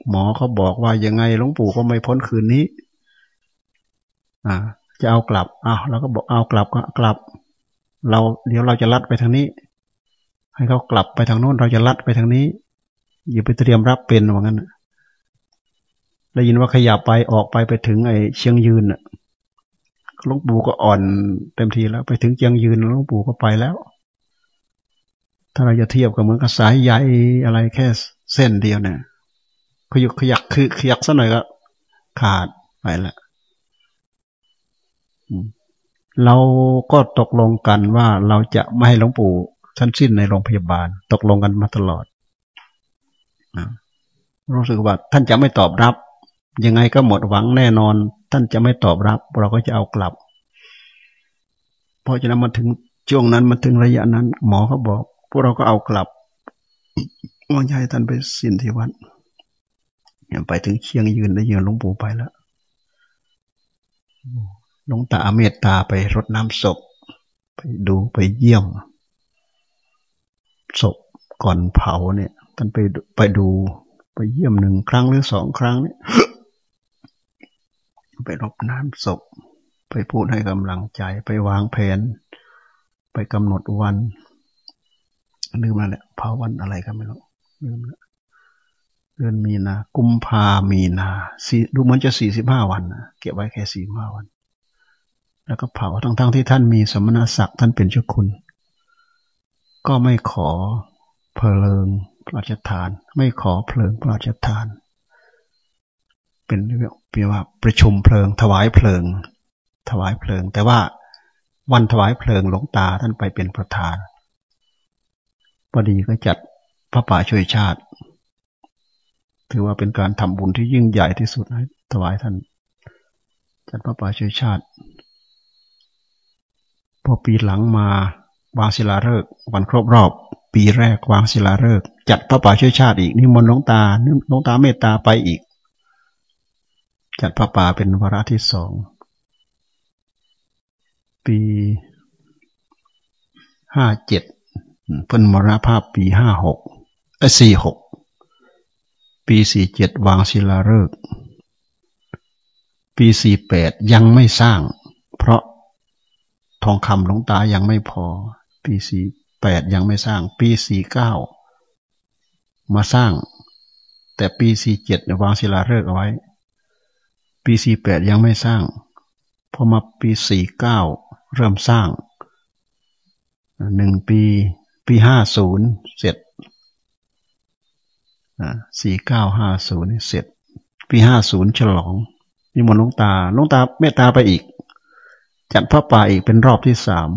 หมอเขาบอกว่ายังไงหลวงปู่ก็ไม่พ้นคืนนี้ อ่า จะเอากลับอ้าวเราก็บอกเอากลับก็กลับ เราเดี๋ยวเราจะลัดไปทางนี้ ให้เขากลับไปทางโน้นเราจะลัดไปทางนี้ อย่าไปเตรียมรับเป็นว่างั้นได้ยินว่าขยับไปออกไปไปถึงไอ้เชียงยืนหลวงปู่ก็อ่อนเต็มทีแล้วไปถึงเจียงยืนหลวงปู่ก็ไปแล้ว ถ้าเราจะเทียบกับเหมือนกับสายใยอะไรแค่เส้นเดียวเนี่ย ขยุกขยักคือขยักสักหน่อยก็ ขาดไปแล้วเราก็ตกลงกันว่าเราจะไม่ให้หลวงปู่ท่านสิ้นในโรงพยาบาล ตกลงกันมาตลอดรู้สึกว่าท่านจะไม่ตอบรับ ยังไงก็หมดหวังแน่นอน ท่านจะไม่ตอบรับ เราก็จะเอากลับ เพราะฉะนั้นมาถึงช่วงนั้นมาถึงระยะนั้น หมอเขาบอก พวกเราก็เอากลับว่าให้ท่านไปสิ้นที่วัด ไปถึงเคียงยืนได้ยืนหลวงปู่ไปแล้วหลวงตาเมตตาไปรดน้ำศพ ไปดูไปเยี่ยม ศพก่อนเผาเนี่ยท่านไปไปดูไปเยี่ยมหนึ่งครั้งหรือสองครั้งเนี่ย ไปรดน้ำศพ ไปพูดให้กำลังใจไปวางแผน ไปกำหนดวันลืมแล้วแหละเผาวันอะไรกันไม่รู้ลืมแล้ว ดือนมีนากุมภามีนาสี่ดูเหมือนจะสี่สิบห้าวันนะเก็บไว้แค่สี่ห้าวัน แล้วก็เผาทั้งๆทที่ท่านมีสมณศักดิ์ท่านเป็นเจ้าคุณ ก็ไม่ขอเพลิงพระราชทาน ไม่ขอเพลิงพระราชทาน เป็นเรียกว่าประชุมเพลิง ถวายเพลิง ถวายเพลิง แต่ว่าวันถวายเพลิงหลวงตาท่านไปเป็นประธานพอดีก็จัดพระป่าช่วยชาติ ถือว่าเป็นการทำบุญที่ยิ่งใหญ่ที่สุดให้ถวายท่านจัดพระป่าช่วยชาติ พอปีหลังมาวางศิลาฤกษ์วันครบรอบ ปีแรกวางศิลาฤกษ์จัดพระป่าช่วยชาติอีกนิมนต์หลวงตาหลวงตาเมตตาไปอีก จัดพระป่าเป็นวาระที่สองปีห้าเจ็ดเพิ่นมรณภาพปีห้าหกเอสี่หก ปีสี่เจ็ดวางศิลาฤกษ์ปีสี่แปดยังไม่สร้าง เพราะทองคำหลวงตายังไม่พอ ปีสี่แปดยังไม่สร้าง ปีสี่เก้ามาสร้าง แต่ปีสี่เจ็ดวางศิลาฤกษ์เอาไว้ ปีสี่แปดยังไม่สร้างพอมาปีสี่เก้าเริ่มสร้างหนึ่งปี ปีห้าศูนย์เสร็จ สี่เก้าห้าศูนย์เสร็จ ปีห้าศูนย์ฉลองนิมนต์ลุงตาลุงตาเมตตาไปอีก จัดพระป่าอีกเป็นรอบที่สาม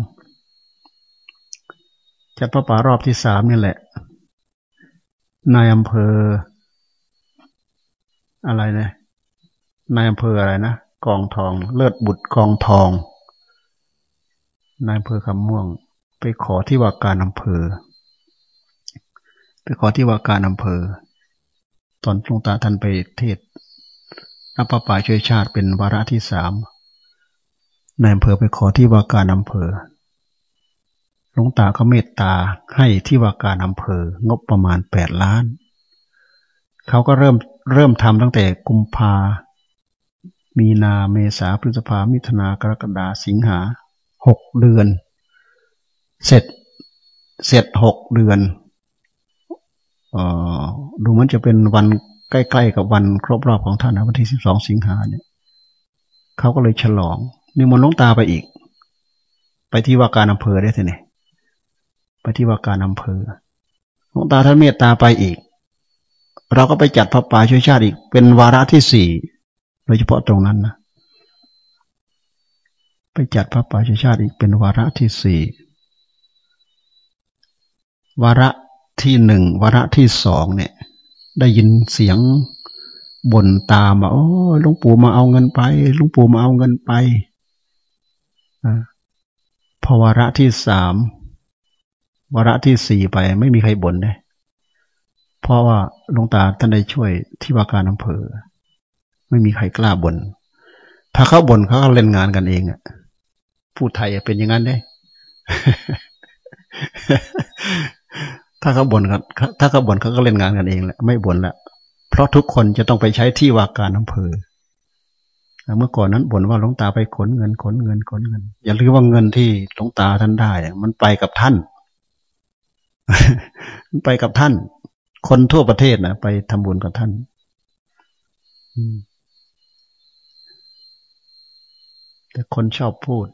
จัดพระป่ารอบที่สามนี่แหละนายอำเภอ อะไรนะนายอำเภออะไรนะกองทอง เลิศบุตรกองทองนายอำเภอคำม่วง ไปขอที่ว่าการอำเภอ ไปขอที่ว่าการอำเภอ ตอนหลวงตาท่านไปเทศรัประปาช่วยชาติเป็นวาระที่สามนายอำเภอไปขอที่ว่าการอำเภอหลวงตาก็เมตตาให้ที่ว่าการอำเภองบประมาณแปดล้าน เขาก็เริ่มเริ่มทำตั้งแต่กุมภา มีนาเมษาพฤษภามิถุนากรกฎาสิงหาหกเดือน เสร็จ เสร็จหกเดือน ดูมันจะเป็นวันใกล้ๆกับวันครบรอบของท่านนะวันที่สิบสองสิงหาเนี่ยเขาก็เลยฉลองนิมนลงตาไปอีก ไปที่ว่าการอำเภอได้ทีนี่ไปที่ว่าการอำเภอหลวงตาท่านเมตตาไปอีก เราก็ไปจัดพระป่าช่วยชาติอีก เป็นวาระที่สี่โดยเฉพาะตรงนั้นนะไปจัดพระป่าช่วยชาติอีกเป็นวาระที่สี่วาระ ที่หนึ่งวาระที่สองเนี่ย ได้ยินเสียงบ่นตามว่าโอ้ลวงปู่มาเอาเงินไปลวงปู่มาเอาเงินไปอพอวาระที่สามวาระที่สี่ไปไม่มีใครบ่นเลยเพราะว่าหลวงตาท่านได้ช่วยที่ว่าการอำเภอ ไม่มีใครกล้าบน่นถ้าเขาบ่นเขาก็เล่นงานกันเองอะพูดไทยเป็นอย่างนั้นได้ ถ้าเขาบ่นกันถ้าเขาบ่นเขาก็เล่นงานกันเองแหละไม่บ่นละเพราะทุกคนจะต้องไปใช้ที่ว่าการอำเภอเมื่อก่อนนั้นบ่นว่าหลวงตาไปขนเงินขนเงินขนเงิน อย่าลืมว่าเงินที่หลวงตาท่านได้ มันไปกับท่าน มันไปกับท่าน คนทั่วประเทศนะไปทำบุญกับท่านแต่คนชอบพูด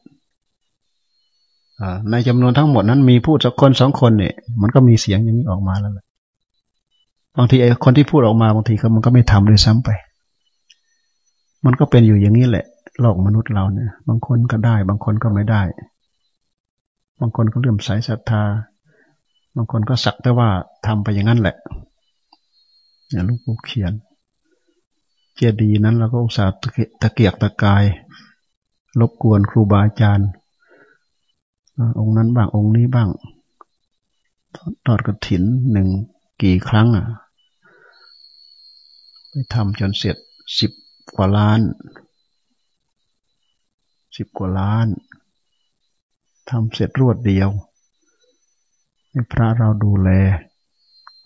ในจำนวนทั้งหมดนั้นมีพูดสักคนสองคนเนี่ย มันก็มีเสียงอย่างนี้ออกมาแล้วแหละบางทีไอ้คนที่พูดออกมาบางทีเขามันก็ไม่ทำเลยซ้ำไป มันก็เป็นอยู่อย่างนี้แหละโลกมนุษย์เราเนี่ย บางคนก็ได้ บางคนก็ไม่ได้ บางคนก็เลื่อมใสศรัทธา บางคนก็สักแต่ว่าทำไปอย่างนั้นแหละอย่างลูกปู่เขียน เจดีย์นั้นเราก็อุตส่าห์ตะเกียกตะกายรบกวนครูบาอาจารย์ องค์นั้นบ้างองค์นี้บ้างทอดกระถินหนึ่งกี่ครั้งอะไปทำจนเสร็จสิบกว่าล้านสิบกว่าล้านทำเสร็จรวดเดียวให้พระเราดูแล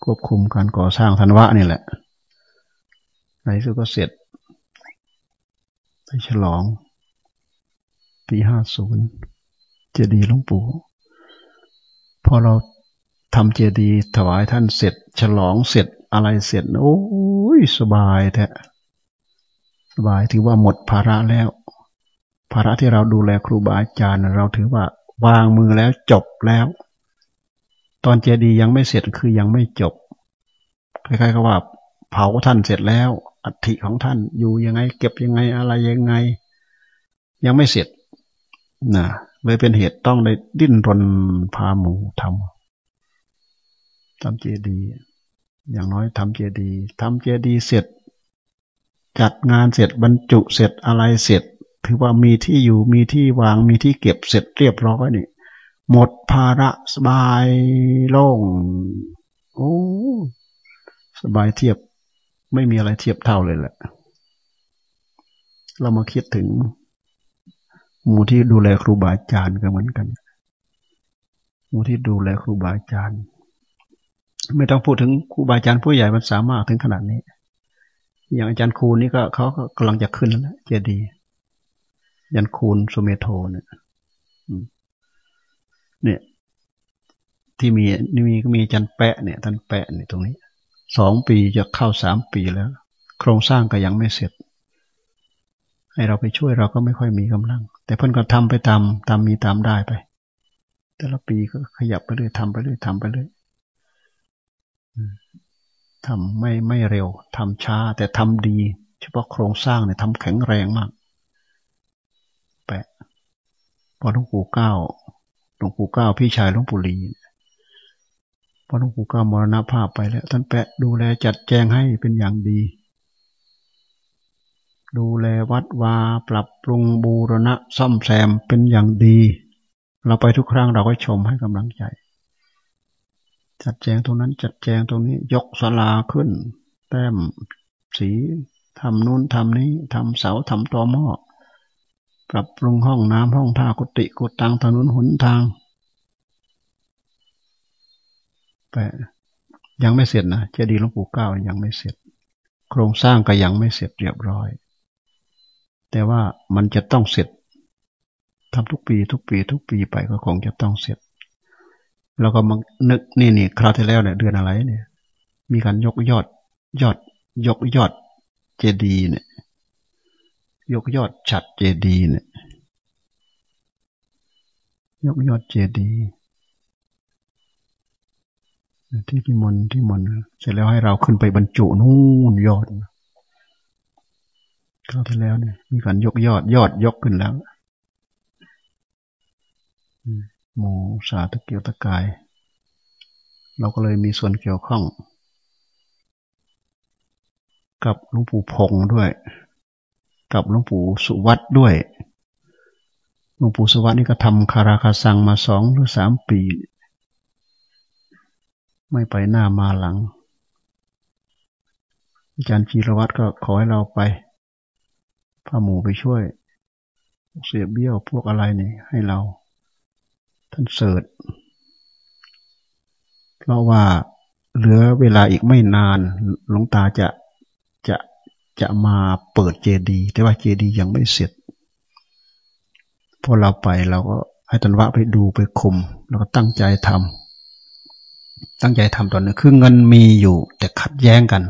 ควบคุมการก่อสร้างธันวะนี่แหละในสุดก็เสร็จไปฉลองปีห้าศูนย์ เจดีย์หลวงปู่ พอเราทำเจดีย์ถวายท่านเสร็จ ฉลองเสร็จอะไรเสร็จ โอ้ยสบายแท้สบายถือว่าหมดภาระแล้ว ภาระที่เราดูแลครูบาอาจารย์ เราถือว่าวางมือแล้วจบแล้ว ตอนเจดีย์ยังไม่เสร็จคือยังไม่จบคล้ายๆกับว่าเผาท่านเสร็จแล้ว อัฐิของท่านอยู่ยังไง เก็บยังไงอะไรยังไง ยังไม่เสร็จนะ เลยเป็นเหตุต้องได้ดิ้นรนพาหมูทำทำเจดีย์อย่างน้อยทำเจดีย์ทำเจดีย์เสร็จ จัดงานเสร็จบรรจุเสร็จอะไรเสร็จ ถือว่ามีที่อยู่มีที่วางมีที่เก็บเสร็จเรียบร้อยนี่หมดภาระสบายโล่งโอ้สบายเทียบ ไม่มีอะไรเทียบเท่าเลยแหละ เรามาคิดถึง หมู่ที่ดูแลครูบาอาจารย์ก็เหมือนกัน หมู่ที่ดูแลครูบาอาจารย์ ไม่ต้องพูดถึงครูบาอาจารย์ผู้ใหญ่มันสามารถถึงขนาดนี้ อย่างอาจารย์คูนี่ก็เขาก็กำลังจะขึ้นแล้วเจดียันคูนสุเมโทเนี่ยเนี่ย ที่มีนี่มีก็มีอาจารย์แปะเนี่ยท่านแปะเนี่ยตรงนี้สองปีจะเข้าสามปีแล้ว โครงสร้างก็ยังไม่เสร็จ ให้เราไปช่วยเราก็ไม่ค่อยมีกำลัง แต่เพิ่นก็ทำไปตามตามมีตามได้ไป แต่ละปีก็ขยับไปเรื่อยทำไปเรื่อยทำไปเรื่อยทำไม่ไม่เร็วทำช้า แต่ทำดี เฉพาะโครงสร้างเนี่ยทำแข็งแรงมากแปะพอหลวงปู่เก้าหลวงปู่เก้าพี่ชายหลวงปู่ลีพอหลวงปู่เก้ามรณภาพไปแล้ว ท่านแปะดูแลจัดแจงให้เป็นอย่างดี ดูแลวัดวาปรับปรุงบูรณะซ่อมแซมเป็นอย่างดี เราไปทุกครั้งเราก็ชมให้กำลังใจ จัดแจงตรงนั้นจัดแจงตรงนี้ยกศาลาขึ้น แต้มสีทำนู้นทำนี้ทำเสาทำตอหม้อปรับปรุงห้องน้ำห้องท่ากุฏิกุตังถนนหนทางแต่ยังไม่เสร็จนะเจดีย์หลวงปู่เก้ายังไม่เสร็จ โครงสร้างก็ยังไม่เสร็จเรียบร้อย แต่ว่ามันจะต้องเสร็จทำทุกปีทุกปีทุกปีไปก็คงจะต้องเสร็จเราก็มานึกนี่นี่คราวที่แล้วเนี่ยเดือนอะไรเนี่ย มีการยกยอด ยอด ยกยอดเจดีเนี่ย ยกยอดฉัดเจดีเนี่ย ยกยอดเจดีที่ที่มนที่มนเสร็จแล้วให้เราขึ้นไปบรรจุนู่นยอด คราวที่แล้วเนี่ย มีการยกยอดยอดยกขึ้นแล้วหมูสาตะเกียวตะกาย เราก็เลยมีส่วนเกี่ยวข้อง กับหลวงปู่พงด้วย กับหลวงปู่สุวัตด้วยหลวงปู่สุวัตนี่ก็ทำคาราคาซังมาสองหรือสามปี ไม่ไปหน้ามาหลังอาจารย์จีรวัตรก็ขอให้เราไป พาหมูไปช่วย เสียเบี้ยวพวกอะไรนี่ให้เรา ท่านเสิร์ชเพราะว่าเหลือเวลาอีกไม่นานหลวงตาจะจะจะมาเปิดเจดีแต่ว่าเจดียังไม่เสร็จพอเราไปเราก็ให้ตันวะไปดูไปคุม แล้วก็ตั้งใจทำตั้งใจทำตอนนี้คือเงินมีอยู่ แต่ขัดแย้งกัน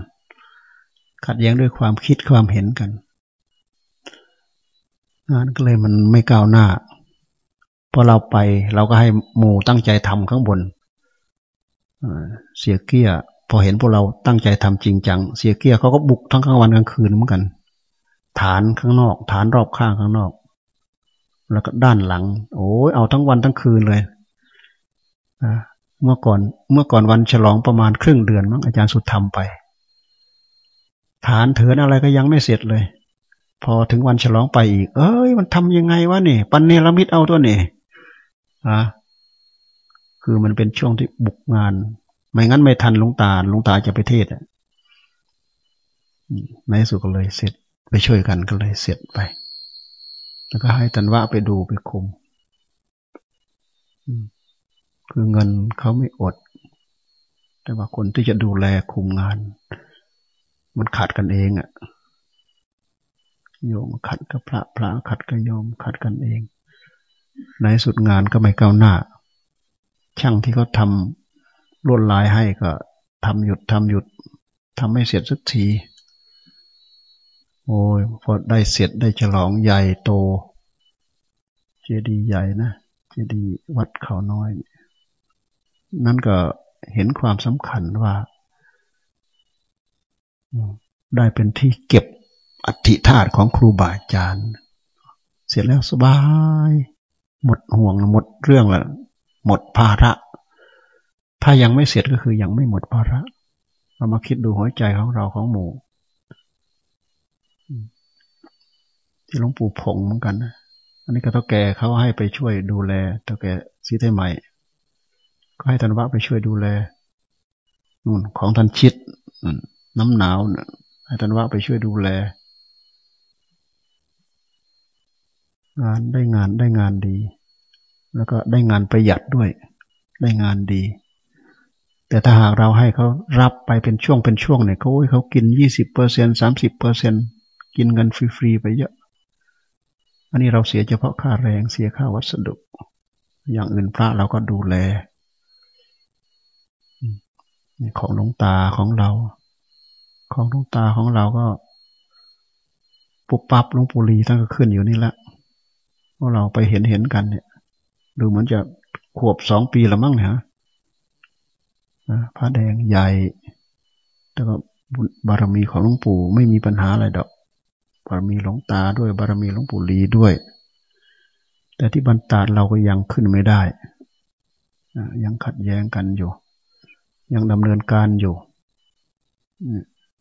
ขัดแย้งด้วยความคิดความเห็นกัน งานก็เลยมันไม่ก้าวหน้าพอเราไปเราก็ให้หมู่ตั้งใจทำข้างบนเสียเกี้ย พอเห็นพวกเราตั้งใจทำจริงจัง เสียเกี้ยเขาก็บุกทั้งกลางวันกลางคืนเหมือนกัน ฐานข้างนอก ฐานรอบข้างข้างนอก แล้วก็ด้านหลัง โอ้ยเอาทั้งวันทั้งคืนเลยเมื่อก่อนเมื่อก่อนวันฉลองประมาณครึ่งเดือนมั้งอาจารย์สุดทำไป ฐานเถินอะไรก็ยังไม่เสร็จเลย พอถึงวันฉลองไปอีก เอ้ย มันทำยังไงวะนี่ปันเนรมิตเอาตัวนี่อะคือมันเป็นช่วงที่บุกงาน ไม่งั้นไม่ทันลุงตาลุงตาจะไปเทศอะในสุดก็เลยเสร็จไปช่วยกันก็เลยเสร็จไป แล้วก็ให้ตันว่าไปดูไปคุมคือเงินเขาไม่อด แต่ว่าคนที่จะดูแลคุมงาน มันขัดกันเองอะ่ะ โยมขัดกับพระพระขัดกับโยมขัดกันเอง ในสุดงานก็ไม่ก้าวหน้า ช่างที่เขาทำลวดลายให้ก็ทำหยุดทำหยุดทำไม่เสร็จสักทีโอ้ยพอได้เสร็จได้ฉลองใหญ่โต เจดีย์ใหญ่นะเจดีย์วัดเขาน้อย นั่นก็เห็นความสำคัญว่า ได้เป็นที่เก็บ อัฐิธาตุของครูบาอาจารย์ เสร็จแล้วสบาย หมดห่วงหมดเรื่องล้วหมดภาระ ถ้ายังไม่เสร็จก็คือยังไม่หมดภาระ เรามาคิดดูหัวใจของเราของหมู่ ที่หลวงปู่ผงเหมือนกันนะอันนี้ก็เท่าแก่เขาให้ไปช่วยดูแลเท่าแก่ซีไทใหม่ ก็ให้ธันวะไปช่วยดูแลนู่นของท่านชิดน้ำหนาวให้ธันวะไปช่วยดูแล งานได้งานได้งานดี แล้วก็ได้งานประหยัดด้วย ได้งานดี แต่ถ้าหากเราให้เขารับไปเป็นช่วงเป็นช่วงเนี่ยเขาเขากินยี่สิบเปอร์เซ็นสามสิบเปอร์เซ็นกินเงินฟรีๆไปเยอะ อันนี้เราเสียเฉพาะค่าแรงเสียค่าวัสดุ อย่างอื่นพระเราก็ดูแลของหลวงตาของเรา ของหลวงตาของเราก็ปุบปับหลวงปู่ลีท่านก็ขึ้นอยู่นี่ละ พวกเราไปเห็นเห็นกันเนี่ย ดูเหมือนจะขวบสองปีละมั้งเนี่ยพระแดงใหญ่แต่ก็บารมีของหลวงปู่ไม่มีปัญหาอะไรดอก บารมีหลวงตาด้วย บารมีหลวงปู่ลีด้วย แต่ที่บรรดาเราก็ยังขึ้นไม่ได้ ยังขัดแย้งกันอยู่ ยังดำเนินการอยู่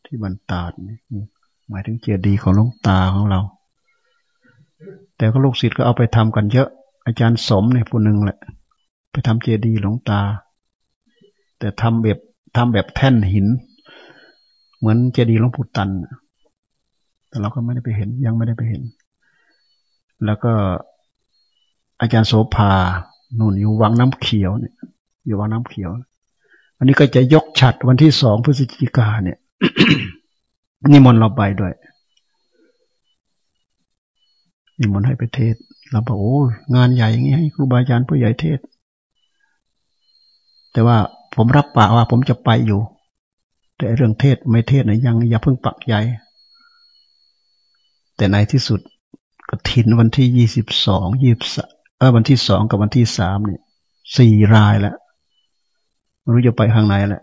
ที่บรรดาดหมายถึงเจดีย์ของหลวงตาของเรา แต่ก็ลูกศิษย์ก็เอาไปทำกันเยอะ อาจารย์สมเนี่ยผู้หนึ่งแหละ ไปทำเจดีย์หลวงตา แต่ทำแบบทำแบบแท่นหิน เหมือนเจดีย์หลวงปู่ตัน แต่เราก็ไม่ได้ไปเห็นยังไม่ได้ไปเห็น แล้วก็อาจารย์โสภาหนุนอยู่วังน้ำเขียวเนี่ย อยู่วังน้ำเขียว อันนี้ก็จะยกฉัดวันที่สองพฤศจิกาเนี่ยนิมนต์เราไปด้วย นิมนต์ให้ไปเทศเราบอกโอ้งานใหญ่อย่างนี้ให้ครูบาอาจารย์ผู้ใหญ่เทศ แต่ว่าผมรับปากว่าผมจะไปอยู่ แต่เรื่องเทศไม่เทศนะยังอย่าเพิ่งปักใหญ่แต่ในที่สุดกระถินวันที่ยี่สิบสองยี่สิบเออวันที่สองกับวันที่สามเนี่ยสี่รายแล้วไม่รู้จะไปทางไหนแหละ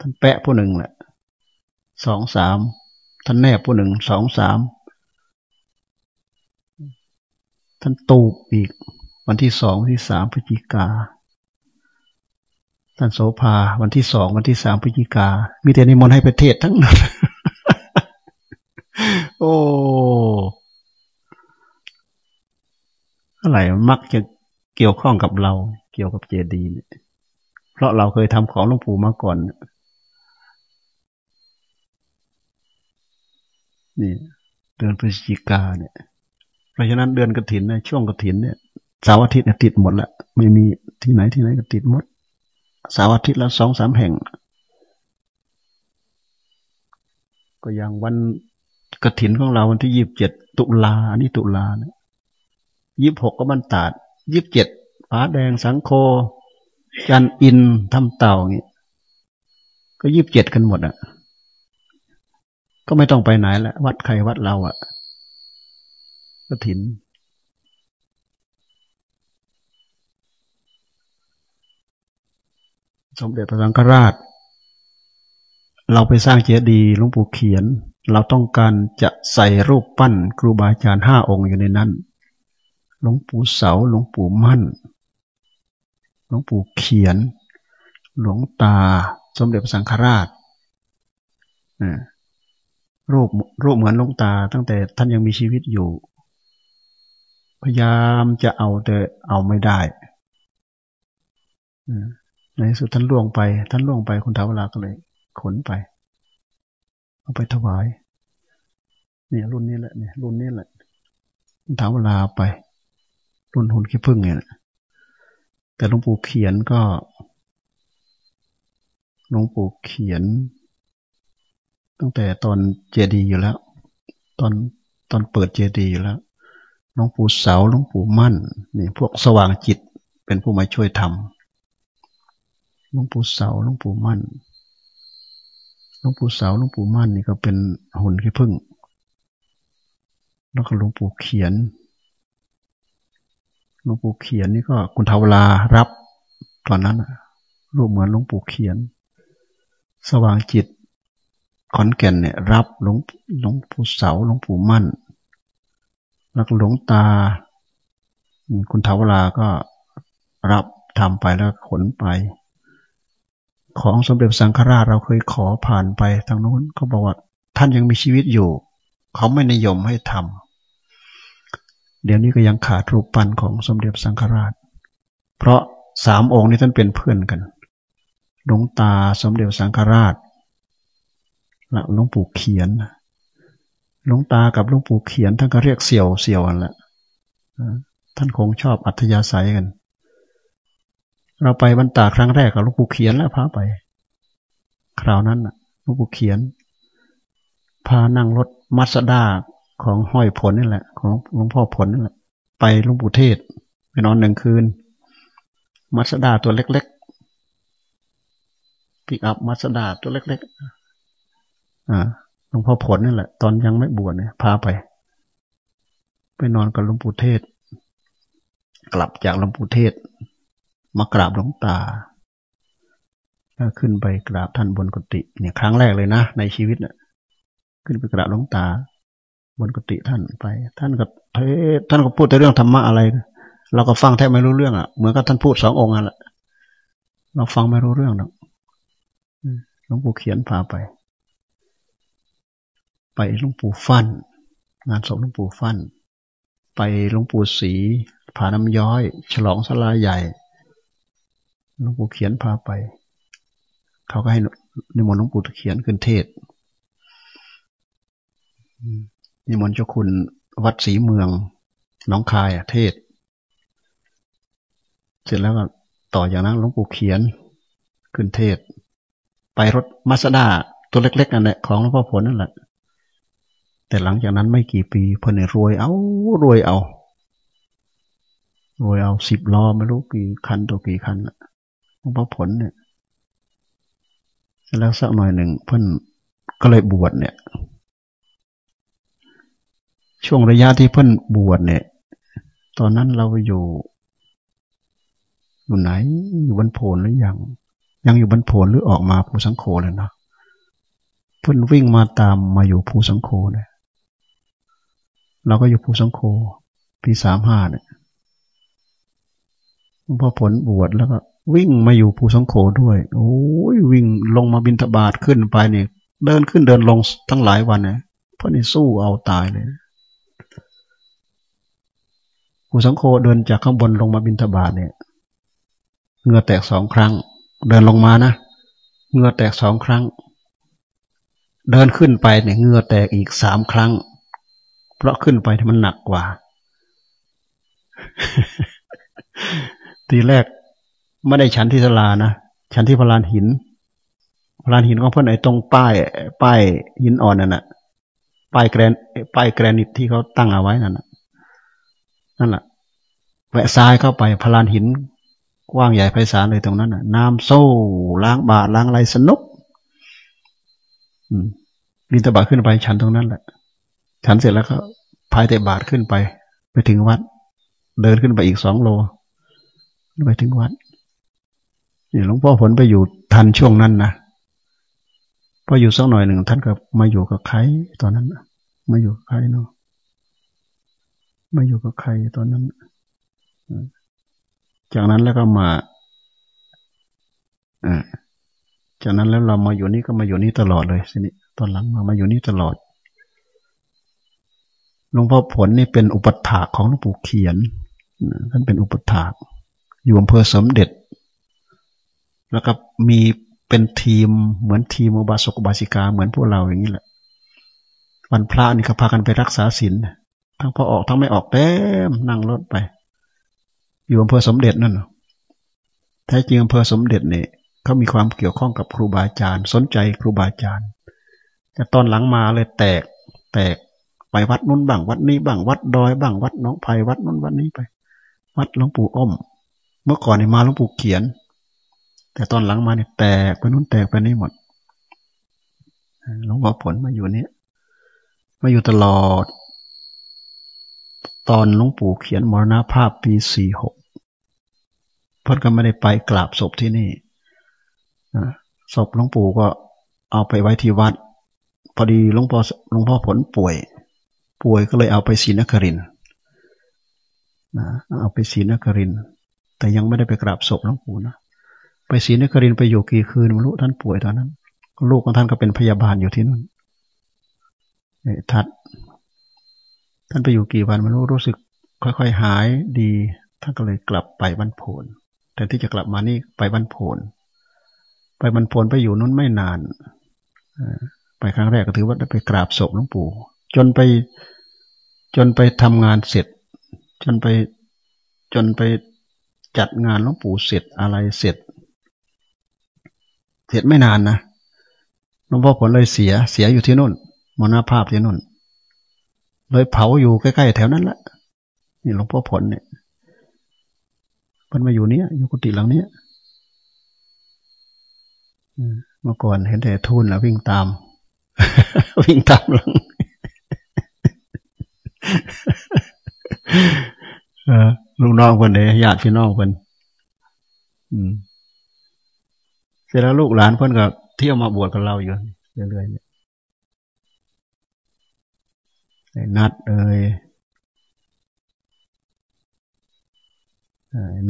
ท่านแปะผู้หนึ่งแหละสองสามท่านแนบผู้หนึ่งสองสาม ท่านตูบอีก วันที่สองวันที่สามพฤศจิกา ท่านโสภาวันที่สองวันที่สามพฤศจิกา มีแต่นิมนต์ให้ประเทศทั้งนั้น โอ้อะไรมักจะเกี่ยวข้องกับเรา เกี่ยวกับเจดีย์เนี่ยเพราะเราเคยทำของหลวงปู่มาก่อนนี่เดือนพฤศจิกาเนี่ย ราะฉะนั้นเดือนกระถินในช่วงกระถินเนี่ยสาวอาทิตย์ติดหมดละไม่มีที่ไหนที่ไหนก็ติดหมดสาวอาทิตย์ละสองสามแห่ง ก็อย่างวันกระถินของเราวันที่ยี่บเจ็ดตุลาอันนี้ตุลาเนี่ยยี่บหกก็บันตาดยี่บเจ็ดผาแดงสังโค จันอินทำเต่างี้ก็ยีิบเจ็ดกันหมดอะ ก็ไม่ต้องไปไหนละวัดใครวัดเราอะ กถิน สมเด็จพระสังฆราช เราไปสร้างเจดีย์หลวงปู่เขียน เราต้องการจะใส่รูปปั้นครูบาอาจารย์ห้าองค์อยู่ในนั้นหลวงปู่เสาหลวงปู่มั่นหลวงปู่เขียน หลวงตา สมเด็จพระสังฆราชรูปรูปเหมือนหลวงตาตั้งแต่ท่านยังมีชีวิตอยู่ พยายามจะเอาแต่เอาไม่ได้ในสุดท่านล่วงไป ท่านล่วงไปคุณท้าวลาก็เลย ขนไป เอาไปถวาย เนี่ย รุ่นนี้แหละเนี่ยรุ่นนี้แหละคุณท้าวลาไป รุ่นหุ่นขี้พึ่งเนี่ยแต่หลวงปู่เขียนก็หลวงปู่เขียน ตั้งแต่ตอนเจดีอยู่แล้ว ตอนตอนเปิดเจดีอยู่แล้ว หลวงปู่เสาหลวงปู่มั่นนี่พวกสว่างจิตเป็นผู้มาช่วยทำหลวงปู่เสาหลวงปู่มั่นหลวงปู่เสาหลวงปู่มั่นนี่ก็เป็นหุ่นขี้พึ่งแล้วก็หลวงปู่เขียนหลวงปู่เขียนนี่ก็คุณเทวลารับตอนนั้นรูปเหมือนหลวงปู่เขียน สว่างจิตขอนแก่นเนี่ยรับหลวงหลวงปู่เสาหลวงปู่มั่น แล้วหลวงตา คุณเทวราก็รับทำไปแล้วขนไป ของสมเด็จสังฆราชเราเคยขอผ่านไปทางโน้นเขาบอกว่า ท่านยังมีชีวิตอยู่ เขาไม่นิยมให้ทำเดี๋ยวนี้ก็ยังขาดรูปปั้นของสมเด็จสังฆราช เพราะสามองค์นี้ท่านเป็นเพื่อนกันหลวงตาสมเด็จสังฆราชละหลวงปู่เขียน หลวงตากับหลวงปู่เขียนท่านก็เรียกเสี่ยวเสี่ยวกันละท่านคงชอบอัธยาศัยกัน เราไปบรรตาครั้งแรกกับหลวงปู่เขียนแล้วพาไป คราวนั้นหลวงปู่เขียน พานั่งรถมัสด้าของห้อยผลนี่แหละ ของหลวงพ่อผลนี่แหละ ไปหลวงปู่เทศไปนอนหนึ่งคืน มัสด้าตัวเล็กๆปิกอัพมัสด้าตัวเล็กๆอะ หลวงพ่อผลนี่แหละ ตอนยังไม่บวชเนี่ยพาไป ไปนอนกับหลวงปู่เทศ กลับจากหลวงปู่เทศ มากราบหลวงตาขึ้นไปกราบท่านบนกุฏิเนี่ยครั้งแรกเลยนะในชีวิตเนี่ยขึ้นไปกราบหลวงตา บนกุฏิท่านไป ท่านก็เทศท่านก็พูดแต่เรื่องธรรมะอะไร เราก็ฟังแทบไม่รู้เรื่องอะเหมือนกับท่านพูดสององค์อะแหละเราฟังไม่รู้เรื่องหรอกหลวงปู่เขียนพาไป ไปหลวงปู่ฟัน่นงานศพหลวงปู่ฟัน่นไปหลวงปู่ศรีผาน้ำย้อย ฉลองสลาใหญ่หลวงปู่เขียนพาไป เขาก็ให้นิมนต์หลวงปู่เขียนขึ้นเทศนิมนต์เจ้าคุณวัดศรีเมืองน้องคายเทศ เสร็จแล้วก็ต่ออย่างนั้นหลวงปู่เขียนขึ้นเทศ ไปรถมาสด้าตัวเล็กๆนั่นแหละของหลวงพ่อผลนั่นแหละ แต่หลังจากนั้นไม่กี่ปีเพิ่นรวยเอารวยเอา รวยเอาสิบล้อไม่รู้กี่คันตัวกี่คันหลวงพ่อผลเนี่ยแล้วสักหน่อยหนึ่งเพิ่นก็เลยบวชเนี่ย ช่วงระยะที่เพิ่นบวชเนี่ย ตอนนั้นเราอยู่ อยู่ไหนอยู่บนโผลหรือยังยังอยู่บนโผลหรือออกมาภูสังโฆเลยนะเพิ่นวิ่งมาตามมาอยู่ภูสังโฆเนี่ย เราก็อยู่ภูสังโฆปีสามห้าเนี่ยพอผลบวชแล้วก็ วิ่งมาอยู่ภูสังโฆด้วย โอ้ยวิ่งลงมาบินทบาทขึ้นไปเนี่ยเดินขึ้นเดินลงทั้งหลายวันเนี่ยเพราะนี่สู้เอาตายเลยภูสังโฆเดินจากข้างบนลงมาบินทบาทเนี่ยเงือแตกสองครั้ง เดินลงมานะเงือแตกสองครั้ง เดินขึ้นไปเนี่ยเงือแตกอีกสามครั้ง เพราะขึ้นไปที่มันหนักกว่า ทีแรกไม่ได้ชั้นที่สลานะชั้นที่พลานหินพลานหินของเพื่อนไอ้ตรงป้ายป้ายหินอ่อนนั่นแหะป้ายแกรนป้ายแกรนิตที่เขาตั้งเอาไว้นั่นนั่นแหละแวะซ้ายเข้าไปพลานหินกว้างใหญ่ไพศาลเลยตรงนั้นน่ะ น้ำโซ่ล้างบาล้างไรสนุกบินตบาขึ้นไปชั้นตรงนั้นแหละ ฉันเสร็จแล้วก็พายแต่บาทขึ้นไป ไปถึงวัด เดินขึ้นไปอีกสองโล ไปถึงวัดนี่หลวงพ่อผลไปอยู่ทันช่วงนั้นนะพออยู่สักหน่อยหนึ่งท่านก็มาอยู่กับใครตอนนั้นมาอยู่กับใครเนาะมาอยู่กับใครตอนนั้น จากนั้นแล้วก็มาอ่าจากนั้นแล้วเรามาอยู่นี่ก็มาอยู่นี่ตลอดเลยสินี่ตอนหลังมามาอยู่นี่ตลอด หลวงพ่อผลนี่เป็นอุปถาของหลวงปู่เขียนท่านเป็นอุปถาอยู่อำเภอสมเด็จ แล้วก็มีเป็นทีมเหมือนทีมอุบาสกบาสิกาเหมือนพวกเราอย่างนี้แหละ วันพระนี่เขาพากันไปรักษาศีลทั้งพอออกทั้งไม่ออกเต็มนั่งรถไป อยู่อำเภอสมเด็จนั่นแท้จริงอำเภอสมเด็จเนี่ยเขามีความเกี่ยวข้องกับครูบาอาจารย์ สนใจครูบาอาจารย์แต่ตอนหลังมาเลยแตกแตก ไปวัดนู้นบ้างวัดนี้บ้างวัดดอยบ้างวัดน้องไผ่วัดนู้นวัดนี้ไป วัดหลวงปู่อ้อม เมื่อก่อนเนี่ยมาหลวงปู่เขียน แต่ตอนหลังมาเนี่ยแตกไปนู้นแตกไปนี่หมดหลวงพ่อผลมาอยู่นี้มาอยู่ตลอด ตอนหลวงปู่เขียนมรณภาพปีสี่หกพ่นก็ไม่ได้ไปกราบศพที่นี่ศพหลวงปู่ก็เอาไปไว้ที่วัด พอดีหลวงพ่อหลวงพ่อผลป่วย ป่วยก็เลยเอาไปศรีนครินนะเอาไปศรีนคริน แต่ยังไม่ได้ไปกราบศพหลวงปู่นะไปศรีนครินไปอยู่กี่คืนไม่รู้ท่านป่วยตอนนั้น ลูกของท่านก็เป็นพยาบาลอยู่ที่นั่นทัด ท่านไปอยู่กี่วันไม่รู้รู้สึก ค่อยๆหายดี ท่านก็เลยกลับไปบ้านโพนแต่ที่จะกลับมานี่ไปบ้านโพนไปบรรพนไปอยู่นู้นไม่นานไปครั้งแรกก็ถือว่าได้ไปกราบศพหลวงปู่ จนไปจนไปทำงานเสร็จ จนไปจนไปจัดงานหลวงปู่เสร็จอะไรเสร็จ เสร็จไม่นานนะหลวงพ่อผลเลยเสียเสียอยู่ที่นู่นมรณภาพที่นู่น เลยเผาอยู่ใกล้ๆแถวนั้นแหละนี่หลวงพ่อผลเนี่ยมันมาอยู่เนี้ยอยู่กุฏิหลังเนี้ยเมื่อก่อนเห็นแต่ทุนแล้ววิ่งตาม วิ่งตามหลัง ลูกน้องคนเดียญาติพี่น้องคนเสร็จแล้วลูกหลานเพื่อนก็เที่ยวมาบวชกับเราอยู่เรื่อยๆเนี่ยนัดเอ้ย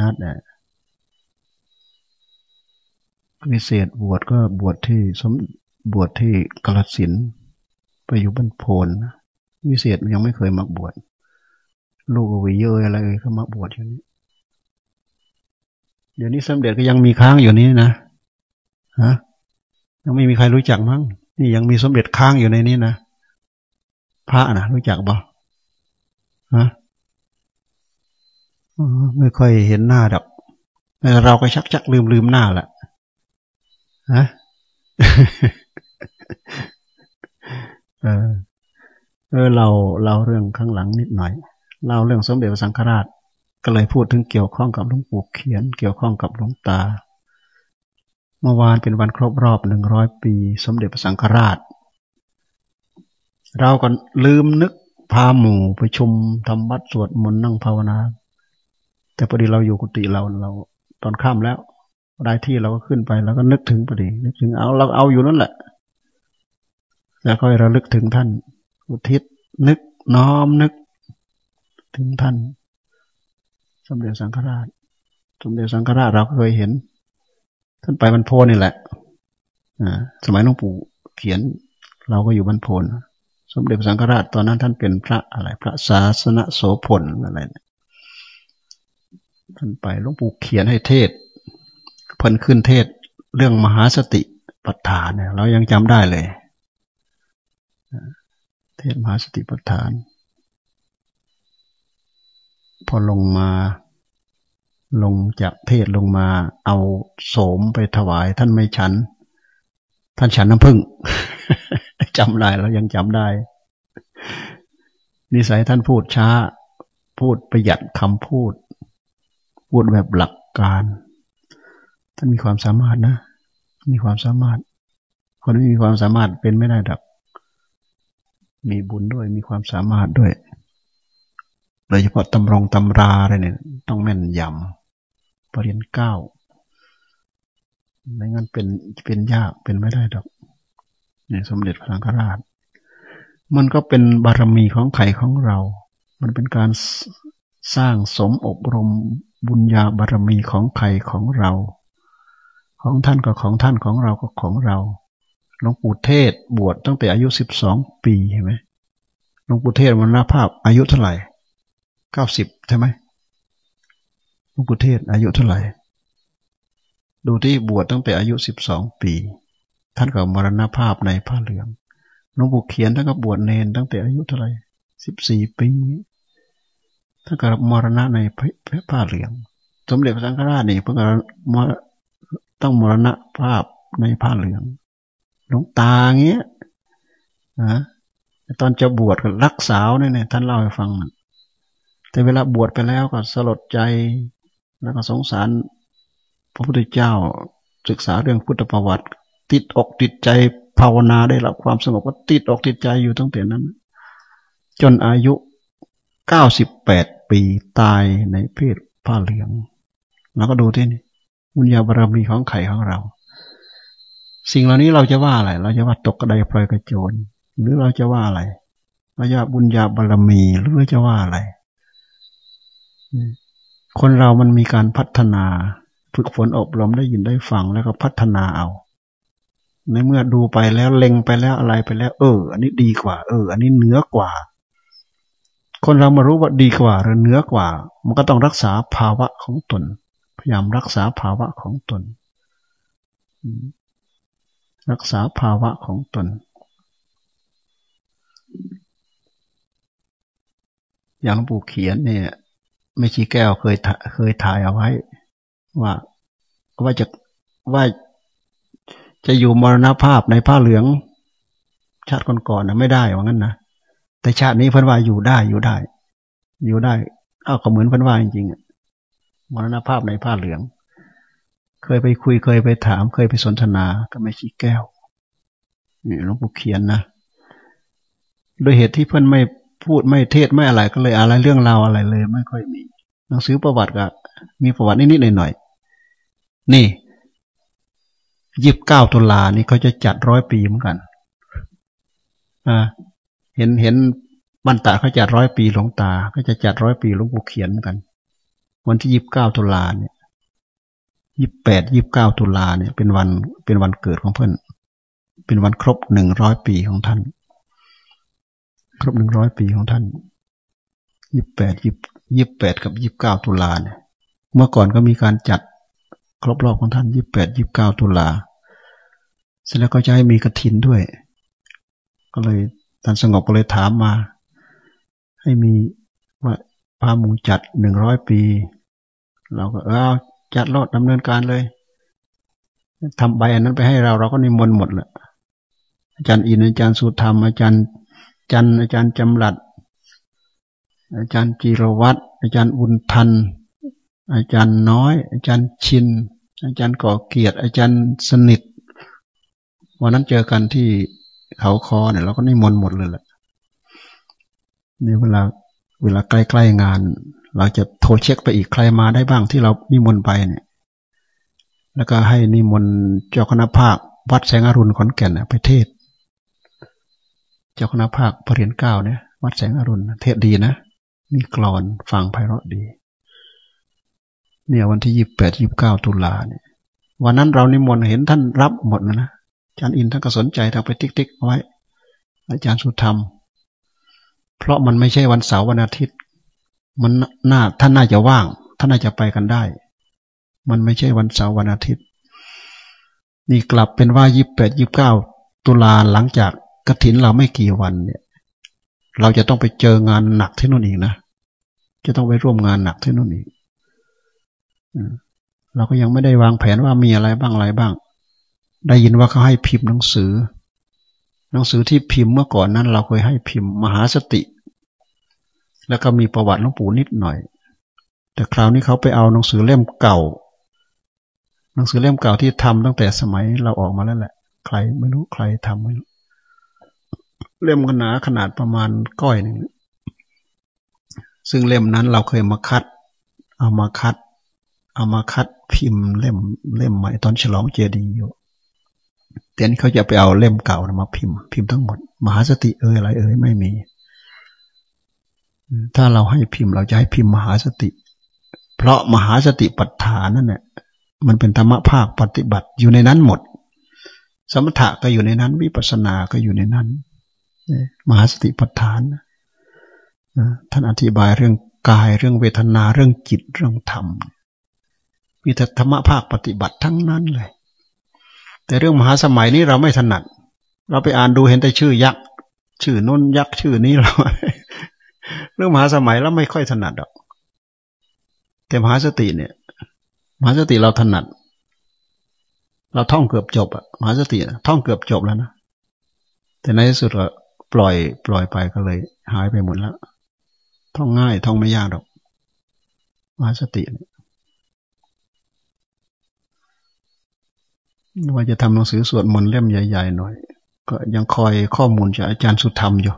นัดเนี่ยวิเศษบวชก็บวชที่สมบวชที่กาลสินไปอยู่บ้านโพน วิเศษยังไม่เคยมาบวชลูกวิเยอะอะไรก็มาบวชอย่างนี้ เดี๋ยวนี้สมเด็จก็ยังมีค้างอยู่นี้นะฮะยังไม่มีใครรู้จักมั้งนี่ยังมีสมเด็จค้างอยู่ในนี้นะพระนะรู้จักบ่ฮะไม่ค่อยเห็นหน้าดอกเราก็ชักชักลืมลืมหน้าแหละฮะ เออ เออเราเราเรื่องข้างหลังนิดหน่อยเราเรื่องสมเด็จพระสังฆราช ก็เลยพูดถึงเกี่ยวข้องกับหลวงปู่เขียน เกี่ยวข้องกับหลวงตา เมื่อวานเป็นวันครบรอบหนึ่งร้อยปี สมเด็จพระสังฆราช เราก็ลืมนึกพาหมู่ไปชุมทำวัดสวดมนต์นั่งภาวนา แต่พอดีเราอยู่กุฏิเราเราตอนค่ำแล้วได้ที่เราก็ขึ้นไปแล้วก็นึกถึงพอดีนึกถึงเอาเราเอาอยู่นั่นแหละ แล้วก็ระลึกถึงท่าน อุทิศนึกน้อมนึก ถึงท่าน สมเด็จสังฆราช สมเด็จสังฆราชเราเคยเห็น ท่านไปบรรพนี่แหละอ่าสมัยหลวงปู่เขียน เราก็อยู่บรรพนสมเด็จสังฆราชตอนนั้นท่านเป็นพระอะไร พระศาสนโสพลอะไรท่านไปหลวงปู่เขียนให้เทศพิ่นขึ้นเทศเรื่องมหาสติปัฏฐานเนี่ยเรายังจำได้เลย เทศมหาสติปัฏฐาน พอลงมา ลงจากเทศลงมา เอาโสมไปถวาย ท่านไม่ฉัน ท่านฉันน้ำผึ้งจำได้แล้วยังจำได้ นิสัยท่านพูดช้า พูดประหยัดคำพูด พูดแบบหลักการ ท่านมีความสามารถนะ มีความสามารถ คนที่มีความสามารถเป็นไม่ได้ดับ มีบุญด้วยมีความสามารถด้วย โดยเฉพาะตำรงตำราอะไรเนี่ย ต้องแม่นยำปรริญญาเก้าไม่งั้นเป็นเป็นยากเป็นไม่ได้ดอกเนี่ยสมเด็จพระสังฆราช มันก็เป็นบารมีของไข่ของเรา มันเป็นการสร้างสมอบรมบุญญาบารมีของไข่ของเรา ของท่านก็ของท่านของเราก็ของเรา หลวงปู่เทศบวชตั้งแต่อายุสิบสองปีเห็นไหมหลวงปู่เทศมรณภาพอายุเท่าไหร่เก้าสิบใช่ไหมหลวงปู่เทศอายุเท่าไหร่ ดูที่บวชตั้งแต่อายุสิบสองปี ท่านก็มรณภาพในผ้าเหลืองหลวงปู่เขียนท่านก็บวชเนนตั้งแต่อายุเท่าไหร่สิบสี่ปีท่านก็มรณะในผ้าเหลือง สมเด็จพระสังฆราชนี่เพิ่งต้องมรณภาพในผ้าเหลือง หลวงตาเงี้ยนะตอนจะบวชกับรักสาวเนี่ยท่านเล่าให้ฟังแต่เวลาบวชไปแล้วก็สลดใจ แล้วก็สงสาร พระพุทธเจ้าศึกษาเรื่องพุทธประวัติ ติดอกติดใจภาวนาได้รับความสงบก็ติดอกติดใจอยู่ตั้งแต่นั้น จนอายุเก้าสิบแปดปีตายในเพศผ้าเหลือง แล้วก็ดูที่นี่บุญญาบารมีของไข่ของเรา สิ่งเหล่านี้เราจะว่าอะไร เราจะว่าตกกระไดพลอยกระโจน หรือเราจะว่าอะไรเราจะบุญญาบารมี หรือจะว่าอะไร คนเรามันมีการพัฒนา ฝึกฝนอบรมได้ยินได้ฟังแล้วก็พัฒนาเอา ในเมื่อดูไปแล้วเล็งไปแล้วอะไรไปแล้ว เออ อันนี้ดีกว่า เออ อันนี้เหนือกว่า คนเรามารู้ว่าดีกว่าหรือเหนือกว่า มันก็ต้องรักษาภาวะของตน พยายามรักษาภาวะของตน รักษาภาวะของตน อย่างปู่เขียนเนี่ยไม่ชีแก้วเคยเคยถ่ายเอาไว้ ว่าว่าจะว่าจะอยู่มรณภาพในผ้าเหลือง ชาติก่อนๆนะไม่ได้ว่างั้นนะแต่ชาตินี้พิ่นว่าอยู่ได้อยู่ได้ อยู่ได้อ้าก็เหมือนพิ่นว่าจริงๆมรณภาพในผ้าเหลือง เคยไปคุยเคยไปถาม เคยไปสนทนาก็ไม่ชี้แก้วนี่หลวงปู่เขียนนะโดยเหตุที่เพื่อนไม่พูดไม่เทศไม่อะไรก็เลยอะไรเรื่องราวอะไรเลย ไม่ค่อยมี หนังสือประวัติก็มีประวัตินิดๆหน่อยๆนี่ยีิบเก้าตุลานี่เขาจะจัดร้อยปีเหมือนกันอ่าเห็นเห็นบรรตาเขาจัดร้อยปีหลวงตา ก็จะจัดร้อยปีหลวงปู่เขียนเหมือนกัน วันที่ยีิบเก้าตุลาเนี่ย ยี่แปดยี่บเก้าตุลาเนี่ยเป็นวันเป็นวันเกิดของเพื่อน เป็นวันครบหนึ่งร้อยปีของท่าน ครบหนึ่งร้อยปีของท่านยี่แปดยี่ยี่แปดกับยี่บเก้าตุลาเนี่ย เมื่อก่อนก็มีการจัดครบรอบของท่านยี่แปดยี่บเก้าตุลาเสร็จแล้วก็จะให้มีกระถินด้วย ก็เลยท่านสงบก็เลยถามมา ให้มีว่าพาหมูจัดหนึ่งร้อยปี เราก็เออ จัดรอดดำเนินการเลยทำใบอันนั้นไปให้เราเราก็นิมนต์หมดแหละอาจารย์อินอาจารย์สุธรรม อาจารย์จันอาจารย์จำหลัด อาจารย์จีรวัตรอาจารย์อุนทัน อาจารย์น้อย อาจารย์ชิน อาจารย์ก่อเกียรติ อาจารย์สนิทวันนั้นเจอกันที่เขาคอเนี่ยเราก็นิมนต์หมดเลยแหละนี่เวลาเวลาใกล้ๆงาน เราจะโทรเช็คไปอีกใครมาได้บ้างที่เรานิมนต์ไปเนี่ย แล้วก็ให้นิมนต์เจ้าคณะภาควัดแสงอรุณขอนแก่นไปเทศ เจ้าคณะภาคปรริญญาเก้าเนี่ย วัดแสงอรุณเทศดีนะมีกรอนฟังไพเราะดี เนี่ยวันที่ยี่สิบแปดยี่บเก้าตุลาเนี่ย วันนั้นเรานิมนต์เห็นท่านรับหมดนะนะอาจารย์อินท่านก็สนใจทำไปติ๊กๆไว้ อาจารย์สุธรรม เพราะมันไม่ใช่วันเสาร์วันอาทิตย์ มันน่าท่านน่าจะว่าง ท่านน่าจะไปกันได้ มันไม่ใช่วันเสาร์วันอาทิตย์ นี่กลับเป็นว่ายี่สิบแปดยี่บเก้าตุลาหลังจากกระถินเราไม่กี่วันเนี่ย เราจะต้องไปเจองานหนักที่นู่นอีกนะจะต้องไปร่วมงานหนักที่นู่นอีกเราก็ยังไม่ได้วางแผนว่ามีอะไรบ้างอะไรบ้าง ได้ยินว่าเขาให้พิมพ์หนังสือ หนังสือที่พิมพ์เมื่อก่อนนั้น เราเคยให้พิมพ์มหาสติ แล้วก็มีประวัติหลวงปู่นิดหน่อย แต่คราวนี้เขาไปเอาหนังสือเล่มเก่า หนังสือเล่มเก่าที่ทำตั้งแต่สมัยเราออกมาแล้วแหละ ใครไม่รู้ใครทำไม่รู้ เล่มขนาดขนาดประมาณก้อยหนึ่งซึ่งเล่มนั้นเราเคยมาคัด เอามาคัด เอามาคัดพิมพ์เล่มเล่มใหม่ตอนฉลองเจดีย์อยู่แต่นี้เขาจะไปเอาเล่มเก่ามาพิมพ์ พิมพ์ทั้งหมด มหาสติเอ่ยอะไรเอ่ยไม่มี ถ้าเราให้พิมพ์เราจะให้พิมพ์มหาสติ เพราะมหาสติปัฏฐานนั่นแหละมันเป็นธรรมภาคปฏิบัติอยู่ในนั้นหมด สมถะก็อยู่ในนั้น วิปัสสนาก็อยู่ในนั้น มหาสติปัฏฐานท่านอธิบายเรื่องกายเรื่องเวทนาเรื่องจิตเรื่องธรรมมีแต่ธรรมภาคปฏิบัติทั้งนั้นเลย แต่เรื่องมหาสมัยนี้เราไม่ถนัด เราไปอ่านดูเห็นแต่ชื่อยักษ์ ชื่อน้นยักษ์ชื่อนี้เรา เรื่องมหาสมัยเราไม่ค่อยถนัดหรอกแต่มหาสติเนี่ย มหาสติเราถนัด เราท่องเกือบจบอะมหาสติท่องเกือบจบแล้วนะแต่ในที่สุดก็ปล่อย ปล่อยไปก็เลย หายไปหมดแล้วท่องง่ายท่องไม่ยากหรอกมหาสติว่าจะทำหนังสือสวดมนต์เล่มใหญ่ ๆ หน่อย ก็ยังคอยข้อมูลจากอาจารย์สุธรรมอยู่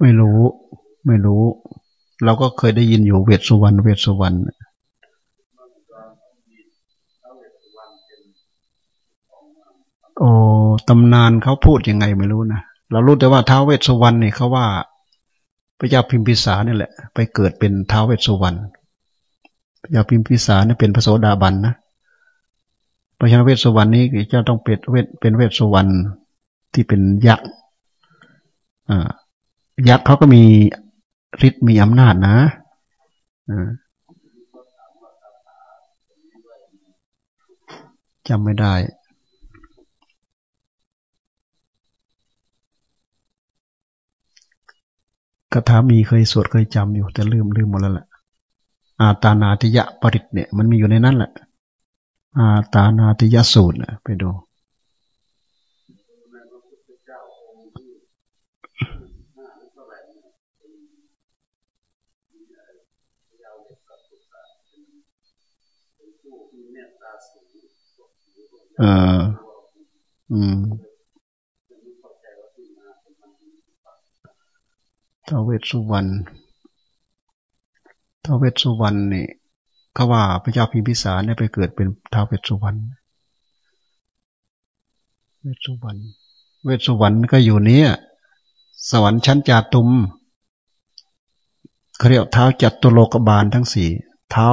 ไม่รู้ ไม่รู้ เราก็เคยได้ยินอยู่เวทสุวรรณเวทสุวรรณโอ้ตำนานเขาพูดยังไงไม่รู้นะเรารู้แต่ว่าท้าวเวสสุวรรณเนี่ยเขาว่า พระเจ้าพิมพิสารนี่แหละ ไปเกิดเป็นท้าวเวสสุวรรณพระเจ้าพิมพิสารนี่เป็นพระโสดาบันนะพระชนเวสสุวรรณนี้จะต้องเป็นเวทเป็นเวสสุวรรณ ที่เป็นยักษ์ยักษ์เขาก็มีฤทธิ์มีอำนาจนะจำไม่ได้คาถามีเคยสวดเคยจำอยู่แต่ลืมลืมหมดแล้วแหละอาตานาติยะปริตเนี่ย มันมีอยู่ในนั้นแหละอาตานาติยะสูตรนะไปดู อออืมท้าวเวสสุวรรณท้าวเวสสุวรรณนี่เขาว่าพระเจ้าพิมพิสารเนี่ยไปเกิดเป็นท้าวเวสสุวรรณ เวสสุวรรณ เวสสุวรรณก็อยู่เนี้ยสวรรค์ชั้นจาตุมเขาเรียกเท้าจัตุโลกบาลทั้งสี่ เท้า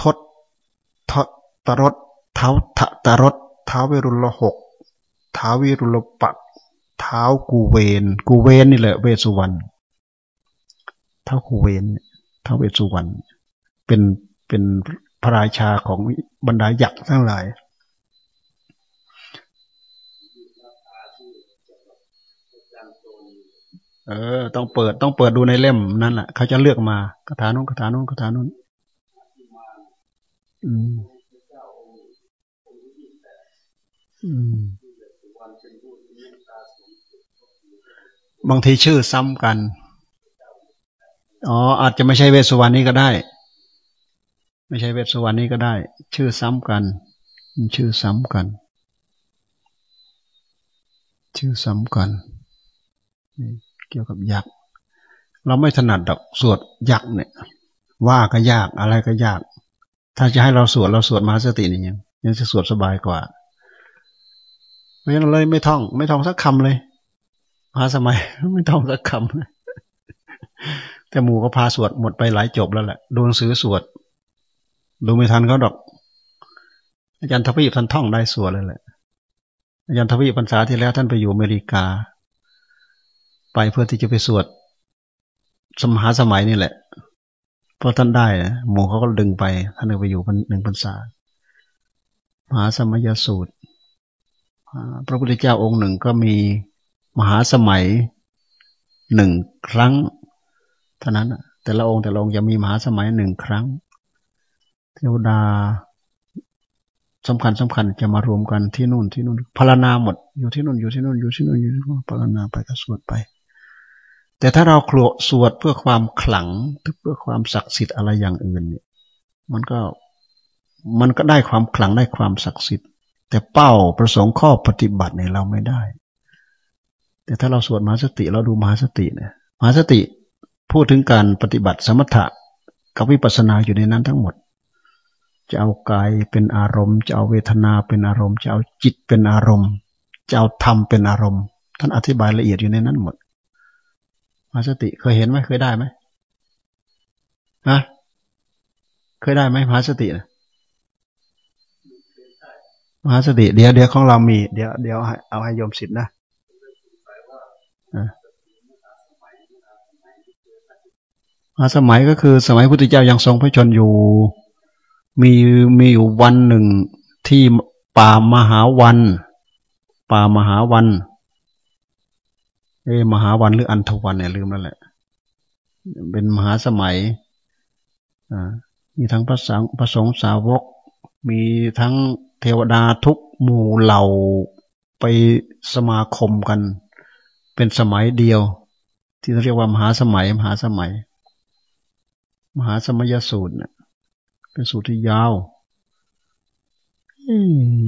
ทศทศตรส ท้าทะตรสเท้าเวรุลหกเท้าวิรุลปักเท้ากูเวน กูเวนนี่แหละเวสุวรรณเท้ากูเวนเท้าเวสุวรรณเป็นเป็นพระราชาของบรรดายักษ์ทั้งหลาย เออ ต้องเปิดต้องเปิดดูในเล่มนั่นแหละเขาจะเลือกมาคาถานู้นคาถานู้นคาถานู้นอืมอืม บางทีชื่อซ้ำกัน อ๋อ อาจจะไม่ใช่เวสุวรรณนี้ก็ได้ ไม่ใช่เวสุวรรณนี้ก็ได้ ชื่อซ้ำกัน ชื่อซ้ำกัน ชื่อซ้ำกัน เกี่ยวกับยักษ์ เราไม่ถนัดดอกสวดยักษ์เนี่ย ว่าก็ยากอะไรก็ยาก ถ้าจะให้เราสวดเราสวดมาสตินี่ยังยังจะสวดสบายกว่า เพราะฉะนั้นเลยไม่ท่อง ไม่ท่องสักคำเลยพาสมัยไม่ต้องสักคำแต่หมู่ก็พาสวดหมดไปหลายจบแล้วแหละดูหนังสือสวด ดูไม่ทันเขาดอก อาจารย์ทวีปท่านท่องได้สวดเลยแหละอาจารย์ทวีปพรรษาที่แล้วท่านไปอยู่อเมริกา ไปเพื่อที่จะไปสวดสมหาสมัยนี่แหละ เพราะท่านได้หมู่เขาก็ดึงไป ท่านก็ไปอยู่หนึ่งพรรษามหาสมัยสูตร พระพุทธเจ้าองค์หนึ่งก็มีมหาสมัยหนึ่งครั้งเท่านั้นแต่ละองค์แต่ละองค์จะมีมหาสมัยหนึ่งครั้ง เทวดาสำคัญสำคัญจะมารวมกันที่นู่นที่นู่นพารณาหมด อยู่ที่นู่นอยู่ที่นู่นอยู่ที่นู่นอยู่ที่นู่นพารณาไปก็สวดไป แต่ถ้าเราคลสวดเพื่อความขลังเพื่อความศักดิ์สิทธิ์อะไรอย่างอื่นเนี่ยมันก็มันก็ได้ความขลังได้ความศักดิ์สิทธิ์ แต่เป้าประสงค์ข้อปฏิบัติเนี่ยเราไม่ได้ แต่ถ้าเราสวดมหาสติเราดูมหาสติเนี่ยมหาสติพูดถึงการปฏิบัติสมถะกับวิปัสสนาอยู่ในนั้นทั้งหมด จะเอากายเป็นอารมณ์ จะเอาเวทนาเป็นอารมณ์ จะเอาจิตเป็นอารมณ์ จะเอาธรรมเป็นอารมณ์ ท่านอธิบายละเอียดอยู่ในนั้นหมดมหาสติเคยเห็นไหมเคยได้ไหมฮะเคยได้ไหมมหาสตินะ มหาสติ เดี๋ยวเดี๋ยวของเรามี เดี๋ยวเดี๋ยวเอาให้โยมสิทธิ์นะมาสมัยก็คือสมัยพุทธเจ้ายังทรงพระชนอยู่ มีมีอยู่วันหนึ่งที่ป่ามหาวัน ป่ามหาวัน เอมหาวันหรืออันทวันเนี่ยลืมแล้วแหละ เป็นมหาสมัยอ่ามีทั้งพระสังพระสงฆ์สาวก มีทั้ง เทวดาทุกหมู่เหล่าไปสมาคมกัน เป็นสมัยเดียว ที่เรียกว่ามหาสมัย มหาสมัย มหาสมัยสูตรเนี่ยเป็นสูตรที่ยาว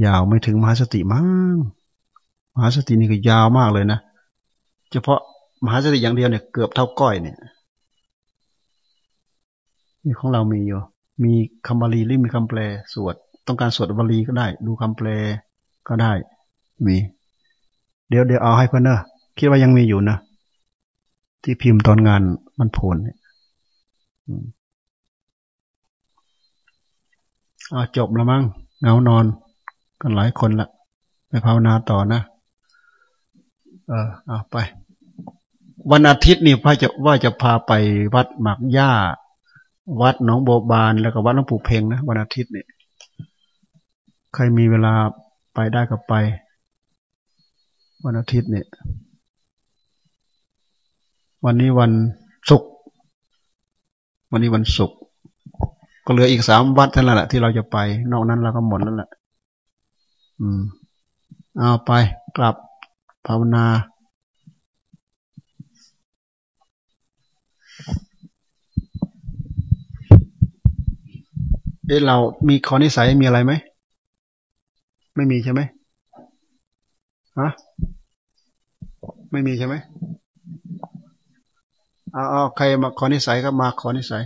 ยาวไม่ถึงมหาสติมั้งมหาสตินี่ก็ยาวมากเลยนะเฉพาะมหาสติอย่างเดียวเนี่ยเกือบเท่าก้อยเนี่ยนี่ของเรามีอยู่ มีคำบาลีหรือมีคำแปลสวด ต้องการสวดบาลีก็ได้ ดูคำแปลก็ได้ มี เดี๋ยวเดี๋ยวเอาให้เพื่อนเนอะคิดว่ายังมีอยู่นะที่พิมพ์ตอนงานมันโผลเนี่ยเอาจบแล้วมั้งเงานอน กันหลายคนละไปภาวนาต่อนะ เออเอาไป วันอาทิตย์นี่พ่อจะว่าจะพาไปวัดหมักย่า วัดหนองโบบานแล้วก็วัดหลวงปู่เพ่งนะวันอาทิตย์นี่ ใครมีเวลาไปได้ก็ไป วันอาทิตย์เนี่ย วันนี้วันศุกร์วันนี้วันศุกร์ก็เหลืออีกสามวัดเท่านั้นแหละที่เราจะไป นอกนั้นเราก็หมดแล้วแหละอืม เอาไปกลับภาวนาเอ๊ะเรามีข้อนิสัยมีอะไรไหม ไม่มีใช่ไหมฮะไม่มีใช่ไหมเอาเอาใครมาขอนิสัยก็มาขอนิสัย